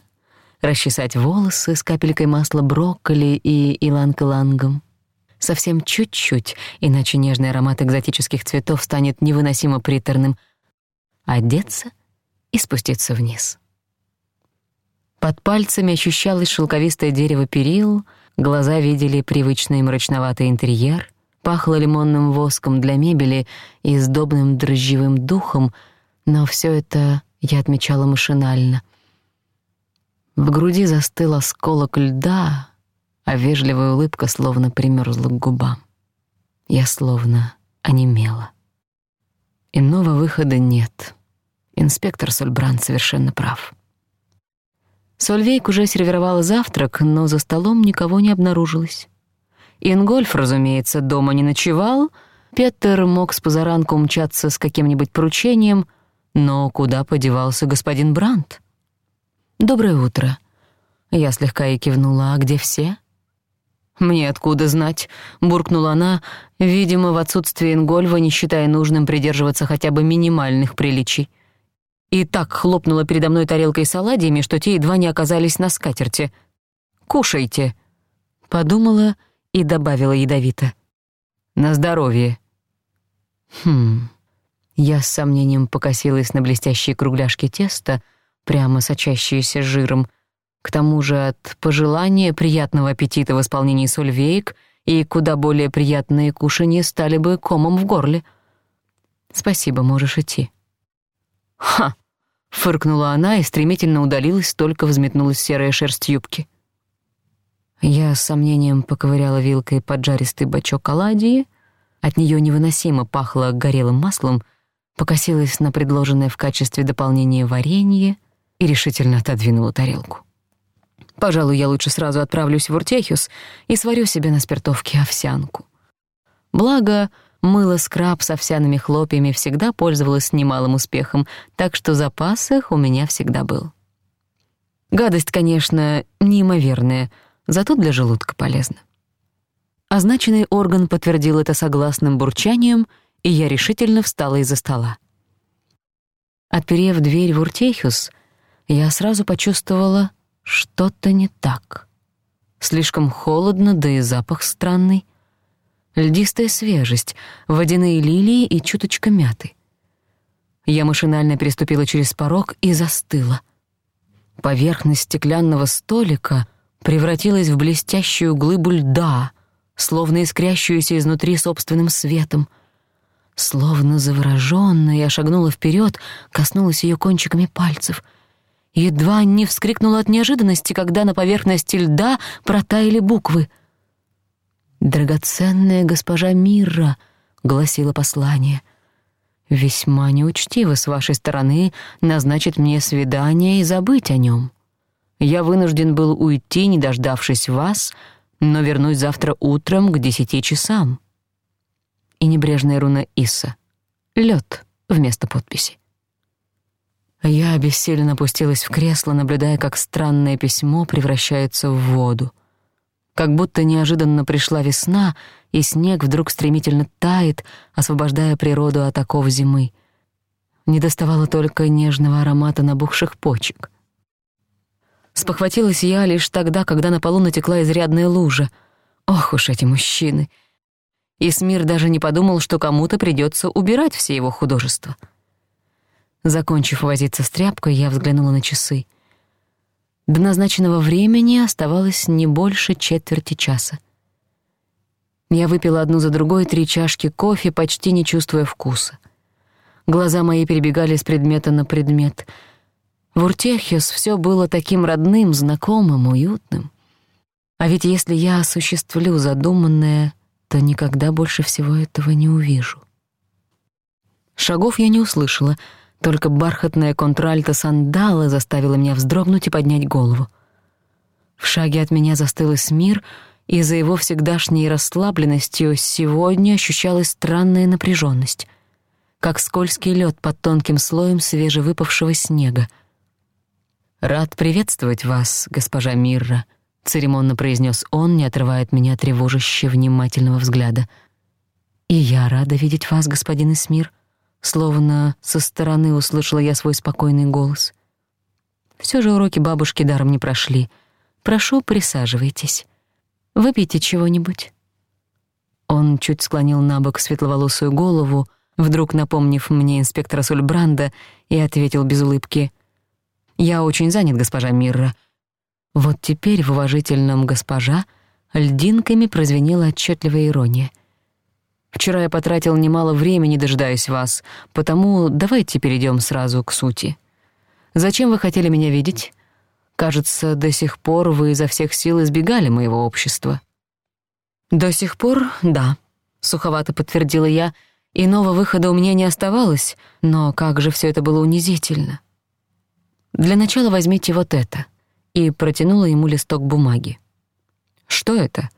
расчесать волосы с капелькой масла брокколи и иланг-лангом. Совсем чуть-чуть, иначе нежный аромат экзотических цветов станет невыносимо приторным — одеться и спуститься вниз. Под пальцами ощущалось шелковистое дерево перил, глаза видели привычный мрачноватый интерьер, пахло лимонным воском для мебели и сдобным дрожжевым духом, но всё это я отмечала машинально. В груди застыл осколок льда, а вежливая улыбка словно примёрзла к губам. Я словно онемела. Иного выхода нет. Инспектор Сольбранд совершенно прав. Сольвейк уже сервировала завтрак, но за столом никого не обнаружилось. Ингольф, разумеется, дома не ночевал, Петер мог с позаранку умчаться с каким-нибудь поручением, но куда подевался господин Брандт? «Доброе утро». Я слегка и кивнула, «А где все?» «Мне откуда знать?» — буркнула она, видимо, в отсутствие Ингольва, не считая нужным придерживаться хотя бы минимальных приличий. И так хлопнула передо мной тарелкой с оладьями, что те едва не оказались на скатерти. «Кушайте!» — подумала и добавила ядовито. «На здоровье!» «Хм...» Я с сомнением покосилась на блестящие кругляшки теста, прямо сочащиеся жиром — к тому же от пожелания приятного аппетита в исполнении сольвейк и куда более приятные кушанье стали бы комом в горле. «Спасибо, можешь идти». «Ха!» — фыркнула она и стремительно удалилась, только взметнулась серая шерсть юбки. Я с сомнением поковыряла вилкой поджаристый бочок оладьи, от неё невыносимо пахло горелым маслом, покосилась на предложенное в качестве дополнения варенье и решительно отодвинула тарелку. Пожалуй, я лучше сразу отправлюсь в Уртехиус и сварю себе на спиртовке овсянку. Благо, мыло скраб с овсяными хлопьями всегда пользовалось немалым успехом, так что запас их у меня всегда был. Гадость, конечно, неимоверная, зато для желудка полезна. Означенный орган подтвердил это согласным бурчанием, и я решительно встала из-за стола. Отперев дверь в Уртехиус, я сразу почувствовала — что-то не так. Слишком холодно, да и запах странный. Льдистая свежесть, водяные лилии и чуточка мяты. Я машинально переступила через порог и застыла. Поверхность стеклянного столика превратилась в блестящую глыбу льда, словно искрящуюся изнутри собственным светом. Словно заворожённая, я шагнула вперёд, коснулась её кончиками пальцев — едва не вскрикнула от неожиданности, когда на поверхности льда протаяли буквы. «Драгоценная госпожа Мира», — гласило послание, — «весьма неучтиво с вашей стороны назначить мне свидание и забыть о нем. Я вынужден был уйти, не дождавшись вас, но вернусь завтра утром к десяти часам». И небрежная руна Иса. Лед вместо подписи. А я обессиленно опустилась в кресло, наблюдая, как странное письмо превращается в воду. Как будто неожиданно пришла весна, и снег вдруг стремительно тает, освобождая природу от оков зимы. Не доставало только нежного аромата набухших почек. Спохватилась я лишь тогда, когда на полу натекла изрядная лужа. Ох уж эти мужчины! Исмир даже не подумал, что кому-то придётся убирать все его художества. — Закончив возиться с тряпкой, я взглянула на часы. До назначенного времени оставалось не больше четверти часа. Я выпила одну за другой три чашки кофе, почти не чувствуя вкуса. Глаза мои перебегали с предмета на предмет. В Уртехиус всё было таким родным, знакомым, уютным. А ведь если я осуществлю задуманное, то никогда больше всего этого не увижу. Шагов я не услышала — только бархатная контральта сандала заставила меня вздрогнуть и поднять голову. В шаге от меня застыл Эсмир, и за его всегдашней расслабленностью сегодня ощущалась странная напряженность, как скользкий лед под тонким слоем свежевыпавшего снега. «Рад приветствовать вас, госпожа Мирра», — церемонно произнес он, не отрывая от меня тревожащего внимательного взгляда. «И я рада видеть вас, господин Эсмир», словно со стороны услышала я свой спокойный голос. Всё же уроки бабушки даром не прошли. Прошу, присаживайтесь. Выпейте чего-нибудь. Он чуть склонил на бок светловолосую голову, вдруг напомнив мне инспектора Сульбранда, и ответил без улыбки. «Я очень занят, госпожа Мирра». Вот теперь в уважительном «госпожа» льдинками прозвенела отчётливая ирония. Вчера я потратил немало времени, дожидаясь вас, потому давайте перейдем сразу к сути. Зачем вы хотели меня видеть? Кажется, до сих пор вы изо всех сил избегали моего общества». «До сих пор, да», — суховато подтвердила я, «иного выхода у меня не оставалось, но как же всё это было унизительно». «Для начала возьмите вот это», — и протянула ему листок бумаги. «Что это?»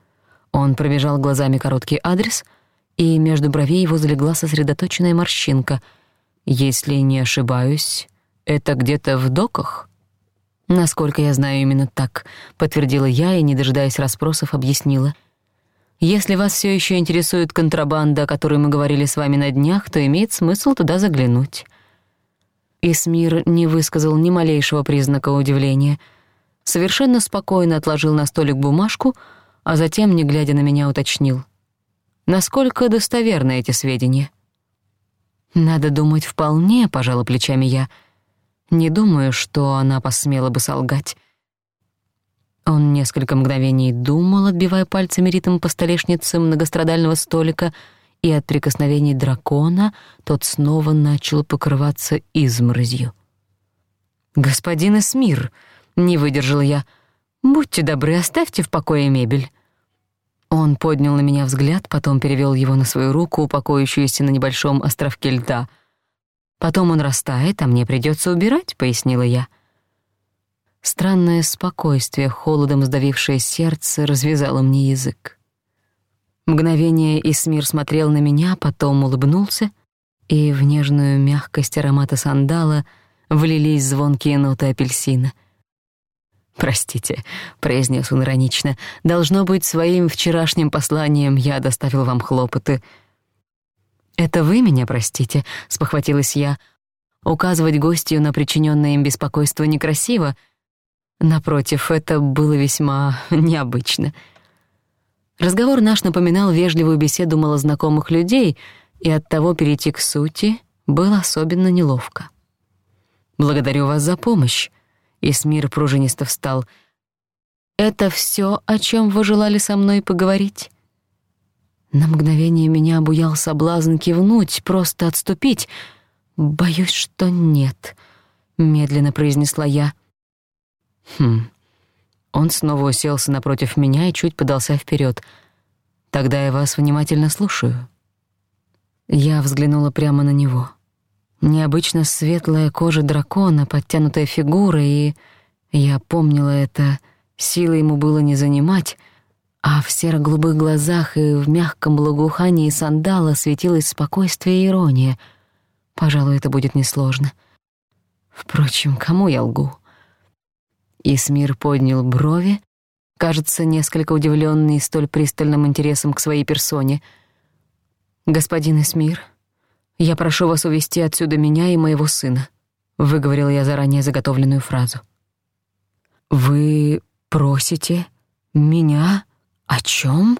Он пробежал глазами короткий адрес — и между бровей его залегла сосредоточенная морщинка. «Если не ошибаюсь, это где-то в доках?» «Насколько я знаю, именно так», — подтвердила я и, не дожидаясь расспросов, объяснила. «Если вас всё ещё интересует контрабанда, о которой мы говорили с вами на днях, то имеет смысл туда заглянуть». Исмир не высказал ни малейшего признака удивления. Совершенно спокойно отложил на столик бумажку, а затем, не глядя на меня, уточнил. Насколько достоверны эти сведения? Надо думать вполне, пожала плечами я. Не думаю, что она посмела бы солгать. Он несколько мгновений думал, отбивая пальцами ритм по столешнице многострадального столика, и от прикосновений дракона тот снова начал покрываться изморозью. «Господин Эсмир», — не выдержал я, — «будьте добры, оставьте в покое мебель». Он поднял на меня взгляд, потом перевёл его на свою руку, покоящуюся на небольшом островке льда. «Потом он растает, а мне придётся убирать», — пояснила я. Странное спокойствие, холодом сдавившее сердце, развязало мне язык. Мгновение Исмир смотрел на меня, потом улыбнулся, и в нежную мягкость аромата сандала влились звонкие ноты апельсина — «Простите», — произнес он иронично, — «должно быть, своим вчерашним посланием я доставил вам хлопоты». «Это вы меня простите», — спохватилась я. «Указывать гостью на причинённое им беспокойство некрасиво. Напротив, это было весьма необычно». Разговор наш напоминал вежливую беседу малознакомых людей, и оттого перейти к сути было особенно неловко. «Благодарю вас за помощь», и Смир пружинисто встал. «Это всё, о чём вы желали со мной поговорить?» На мгновение меня обуял соблазн кивнуть, просто отступить. «Боюсь, что нет», — медленно произнесла я. «Хм». Он снова уселся напротив меня и чуть подался вперёд. «Тогда я вас внимательно слушаю». Я взглянула прямо на него. «Хм» необычно светлая кожа дракона, подтянутая фигура, и я помнила это, силы ему было не занимать, а в серо-голубых глазах и в мягком благоухании сандала светилось спокойствие и ирония. Пожалуй, это будет несложно. Впрочем, кому я лгу? Исмир поднял брови, кажется, несколько удивлённый столь пристальным интересом к своей персоне. «Господин Исмир», «Я прошу вас увести отсюда меня и моего сына», — выговорил я заранее заготовленную фразу. «Вы просите меня о чем?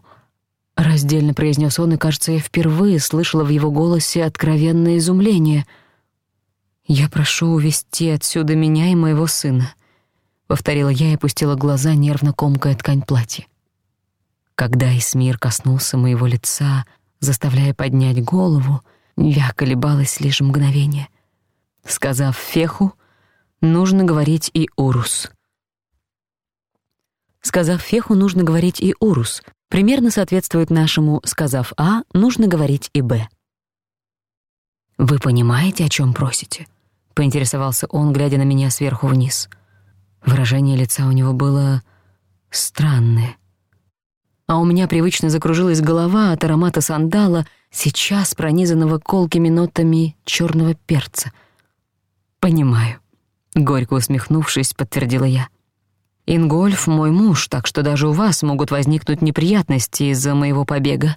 раздельно произнес он, и, кажется, я впервые слышала в его голосе откровенное изумление. «Я прошу увести отсюда меня и моего сына», — повторила я и опустила глаза, нервно комкая ткань платья. Когда Исмир коснулся моего лица, заставляя поднять голову, — я колебалась лишь мгновение. Сказав Феху, нужно говорить и Урус. Сказав Феху, нужно говорить и Урус. Примерно соответствует нашему «сказав А», нужно говорить и Б. «Вы понимаете, о чем просите?» — поинтересовался он, глядя на меня сверху вниз. Выражение лица у него было странное. А у меня привычно закружилась голова от аромата сандала — сейчас пронизанного колкими нотами черного перца. «Понимаю», — горько усмехнувшись, подтвердила я. «Ингольф — мой муж, так что даже у вас могут возникнуть неприятности из-за моего побега».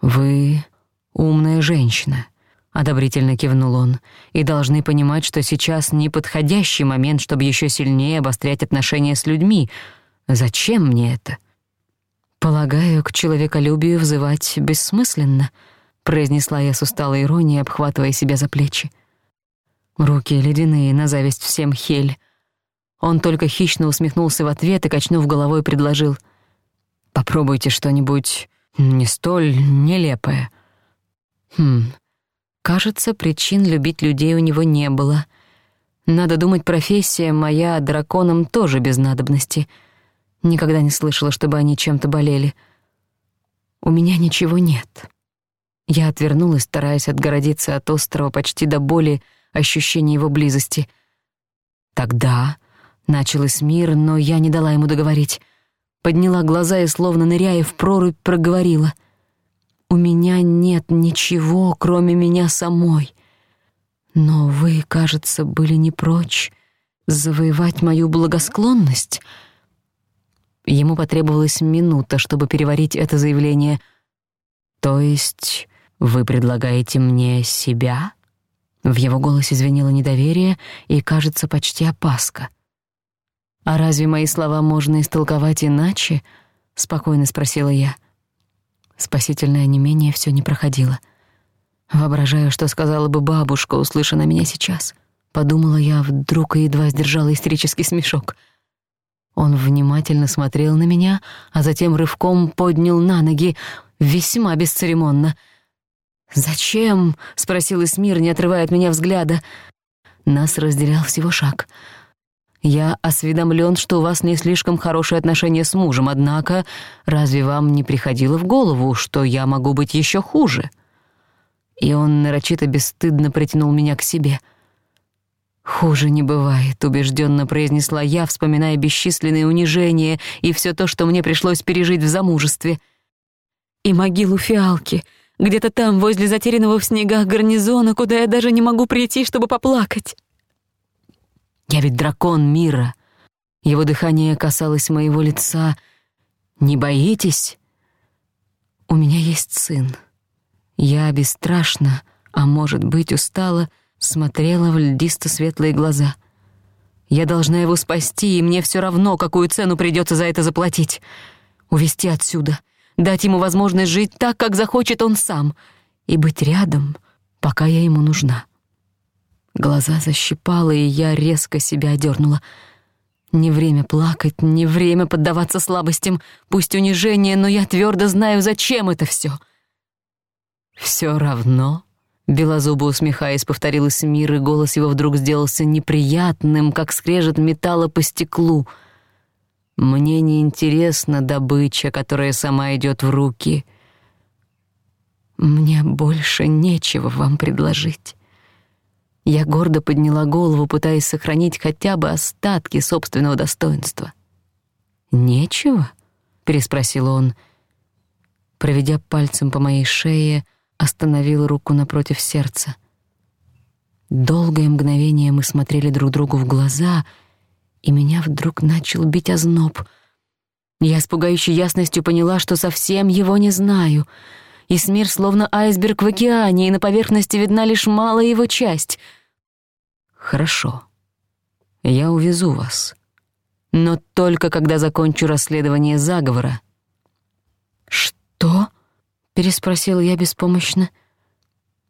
«Вы умная женщина», — одобрительно кивнул он, «и должны понимать, что сейчас неподходящий момент, чтобы еще сильнее обострять отношения с людьми. Зачем мне это?» полагаю, к человеколюбию взывать бессмысленно», — произнесла я с усталой иронией, обхватывая себя за плечи. Руки ледяные, на зависть всем хель. Он только хищно усмехнулся в ответ и, качнув головой, предложил. «Попробуйте что-нибудь не столь нелепое». Хм, кажется, причин любить людей у него не было. Надо думать, профессия моя драконом тоже без надобности — Никогда не слышала, чтобы они чем-то болели. У меня ничего нет. Я отвернулась, стараясь отгородиться от острова почти до боли ощущения его близости. Тогда началось мир, но я не дала ему договорить. Подняла глаза и, словно ныряя в прорубь, проговорила. «У меня нет ничего, кроме меня самой. Но вы, кажется, были не прочь завоевать мою благосклонность». Ему потребовалась минута, чтобы переварить это заявление. «То есть вы предлагаете мне себя?» В его голосе звенело недоверие и, кажется, почти опаска. «А разве мои слова можно истолковать иначе?» — спокойно спросила я. Спасительное не менее, всё не проходило. Воображаю, что сказала бы бабушка, услышав меня сейчас. Подумала я, вдруг и едва сдержала истерический смешок — он внимательно смотрел на меня, а затем рывком поднял на ноги, весьма бесцеремонно. «Зачем?» — спросил Исмир, не отрывая от меня взгляда. Нас разделял всего шаг. «Я осведомлен, что у вас не слишком хорошие отношения с мужем, однако разве вам не приходило в голову, что я могу быть еще хуже?» И он нарочито бесстыдно притянул меня к себе — «Хуже не бывает», — убежденно произнесла я, вспоминая бесчисленные унижения и все то, что мне пришлось пережить в замужестве. «И могилу фиалки, где-то там, возле затерянного в снегах гарнизона, куда я даже не могу прийти, чтобы поплакать». «Я ведь дракон мира». Его дыхание касалось моего лица. «Не боитесь?» «У меня есть сын. Я бесстрашна, а может быть, устала» смотрела в льдисто-светлые глаза. Я должна его спасти, и мне всё равно, какую цену придётся за это заплатить. Увести отсюда, дать ему возможность жить так, как захочет он сам, и быть рядом, пока я ему нужна. Глаза защипала, и я резко себя одёрнула. Не время плакать, не время поддаваться слабостям, пусть унижение, но я твёрдо знаю, зачем это всё. «Всё равно», Белозубо усмехаясь, повторил Эсмир, и голос его вдруг сделался неприятным, как скрежет металла по стеклу. Мне не интересна добыча, которая сама идет в руки. Мне больше нечего вам предложить. Я гордо подняла голову, пытаясь сохранить хотя бы остатки собственного достоинства. «Нечего?» — переспросил он. Проведя остановил руку напротив сердца. Долгое мгновение мы смотрели друг другу в глаза, и меня вдруг начал бить озноб. Я с пугающей ясностью поняла, что совсем его не знаю. И Исмир словно айсберг в океане, и на поверхности видна лишь малая его часть. «Хорошо. Я увезу вас. Но только когда закончу расследование заговора». «Что?» переспросила я беспомощно.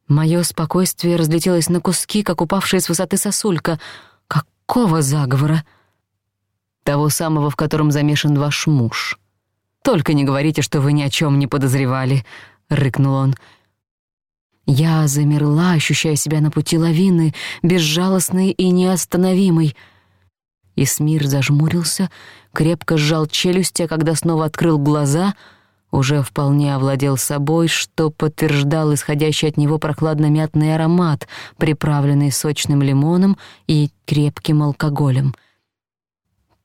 Моё спокойствие разлетелось на куски, как упавшая с высоты сосулька. Какого заговора? Того самого, в котором замешан ваш муж. «Только не говорите, что вы ни о чём не подозревали», — рыкнул он. Я замерла, ощущая себя на пути лавины, безжалостной и неостановимой. Исмир зажмурился, крепко сжал челюсти, а когда снова открыл глаза — уже вполне овладел собой, что подтверждал исходящий от него прохладно-мятный аромат, приправленный сочным лимоном и крепким алкоголем.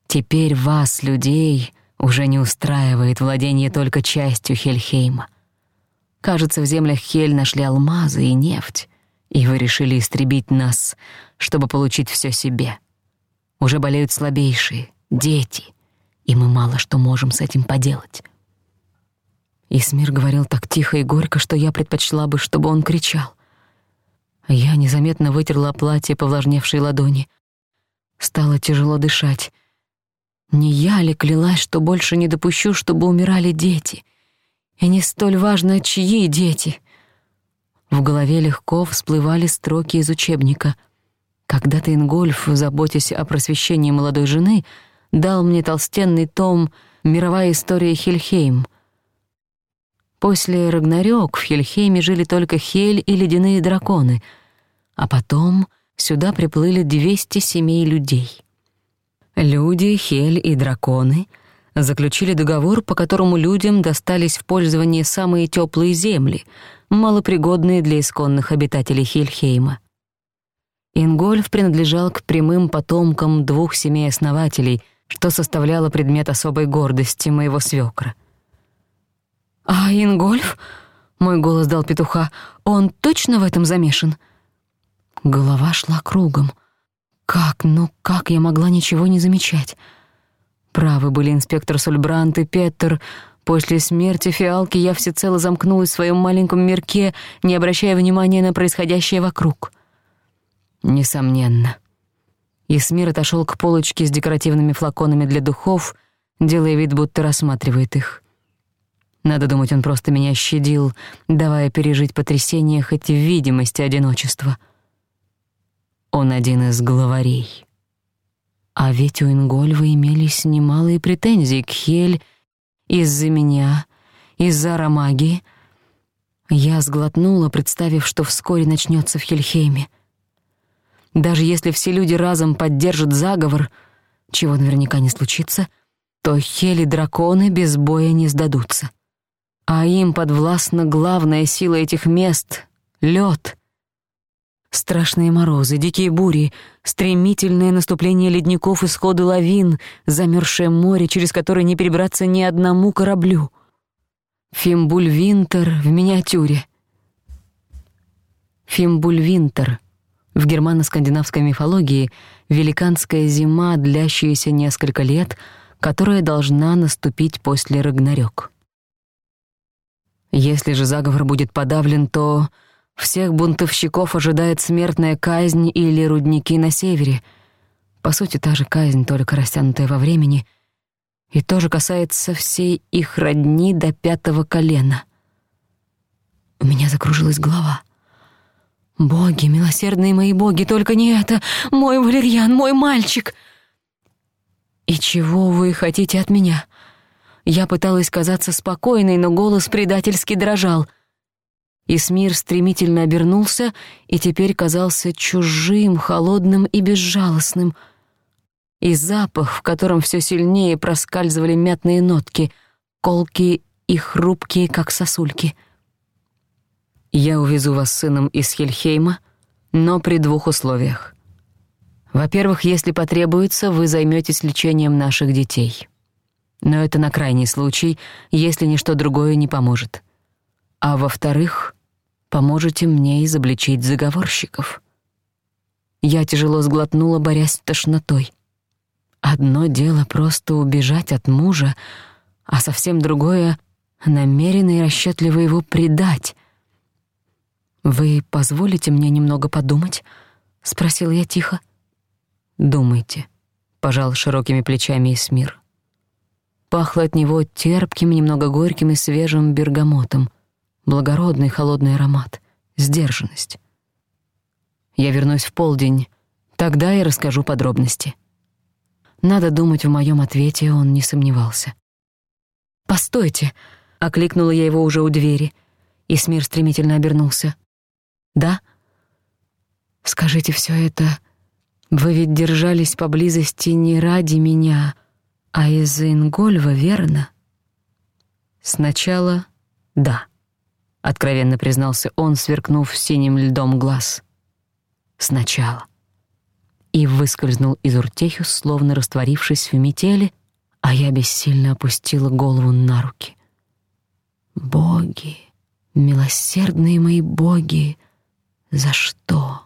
Теперь вас, людей, уже не устраивает владение только частью Хельхейма. Кажется, в землях Хель нашли алмазы и нефть, и вы решили истребить нас, чтобы получить всё себе. Уже болеют слабейшие, дети, и мы мало что можем с этим поделать». Исмир говорил так тихо и горько, что я предпочла бы, чтобы он кричал. Я незаметно вытерла платье повлажневшей ладони. Стало тяжело дышать. Не я ли клялась, что больше не допущу, чтобы умирали дети — и не столь важно, чьи дети. В голове легко всплывали строки из учебника. Когда-то Ингольф, заботясь о просвещении молодой жены, дал мне толстенный том «Мировая история Хельхейм». После Рагнарёк в Хельхейме жили только Хель и ледяные драконы, а потом сюда приплыли 200 семей людей. Люди, Хель и драконы заключили договор, по которому людям достались в пользование самые тёплые земли, малопригодные для исконных обитателей Хельхейма. Ингольф принадлежал к прямым потомкам двух семей основателей, что составляло предмет особой гордости моего свекра. А Ингольф, мой голос дал петуха. «Он точно в этом замешан?» Голова шла кругом. Как, ну как я могла ничего не замечать? Правы были инспектор Сульбрант и Петтер. После смерти фиалки я всецело замкнулась в своем маленьком мирке, не обращая внимания на происходящее вокруг. Несомненно. Исмир отошел к полочке с декоративными флаконами для духов, делая вид, будто рассматривает их. Надо думать, он просто меня щадил, давая пережить потрясение хоть в видимости одиночества. Он один из главарей. А ведь у Ингольва имелись немалые претензии к Хель из-за меня, из-за Ромаги. Я сглотнула, представив, что вскоре начнется в Хельхейме. Даже если все люди разом поддержат заговор, чего наверняка не случится, то Хели-драконы без боя не сдадутся. А им подвластна главная сила этих мест — лёд. Страшные морозы, дикие бури, стремительное наступление ледников и сходы лавин, замёрзшее море, через которое не перебраться ни одному кораблю. Фимбуль Винтер в миниатюре. Фимбуль Винтер. В германо-скандинавской мифологии великанская зима, длящаяся несколько лет, которая должна наступить после Рагнарёк. Если же заговор будет подавлен, то всех бунтовщиков ожидает смертная казнь или рудники на севере. По сути, та же казнь, только растянутая во времени, и тоже касается всей их родни до пятого колена. У меня закружилась голова. «Боги, милосердные мои боги, только не это! Мой валерьян, мой мальчик!» «И чего вы хотите от меня?» Я пыталась казаться спокойной, но голос предательски дрожал. Исмир стремительно обернулся и теперь казался чужим, холодным и безжалостным. И запах, в котором все сильнее проскальзывали мятные нотки, колкие и хрупкие, как сосульки. «Я увезу вас с сыном из Хельхейма, но при двух условиях. Во-первых, если потребуется, вы займётесь лечением наших детей» но это на крайний случай, если ничто другое не поможет. А во-вторых, поможете мне изобличить заговорщиков. Я тяжело сглотнула, борясь с тошнотой. Одно дело просто убежать от мужа, а совсем другое — намеренно и расчетливо его предать. «Вы позволите мне немного подумать?» — спросила я тихо. «Думайте», — пожал широкими плечами Эсмир. Пахло от него терпким, немного горьким и свежим бергамотом. Благородный холодный аромат. Сдержанность. Я вернусь в полдень. Тогда и расскажу подробности. Надо думать, в моем ответе он не сомневался. «Постойте!» — окликнула я его уже у двери. и Смир стремительно обернулся. «Да?» «Скажите все это...» Вы ведь держались поблизости не ради меня, а из Ингольва верно? Сначала да, откровенно признался он, сверкнув синим льдом глаз. Сначала. И выскользнул из Уртехюс, словно растворившись в метели, а я бессильно опустила голову на руки. Боги, милосердные мои боги, за что?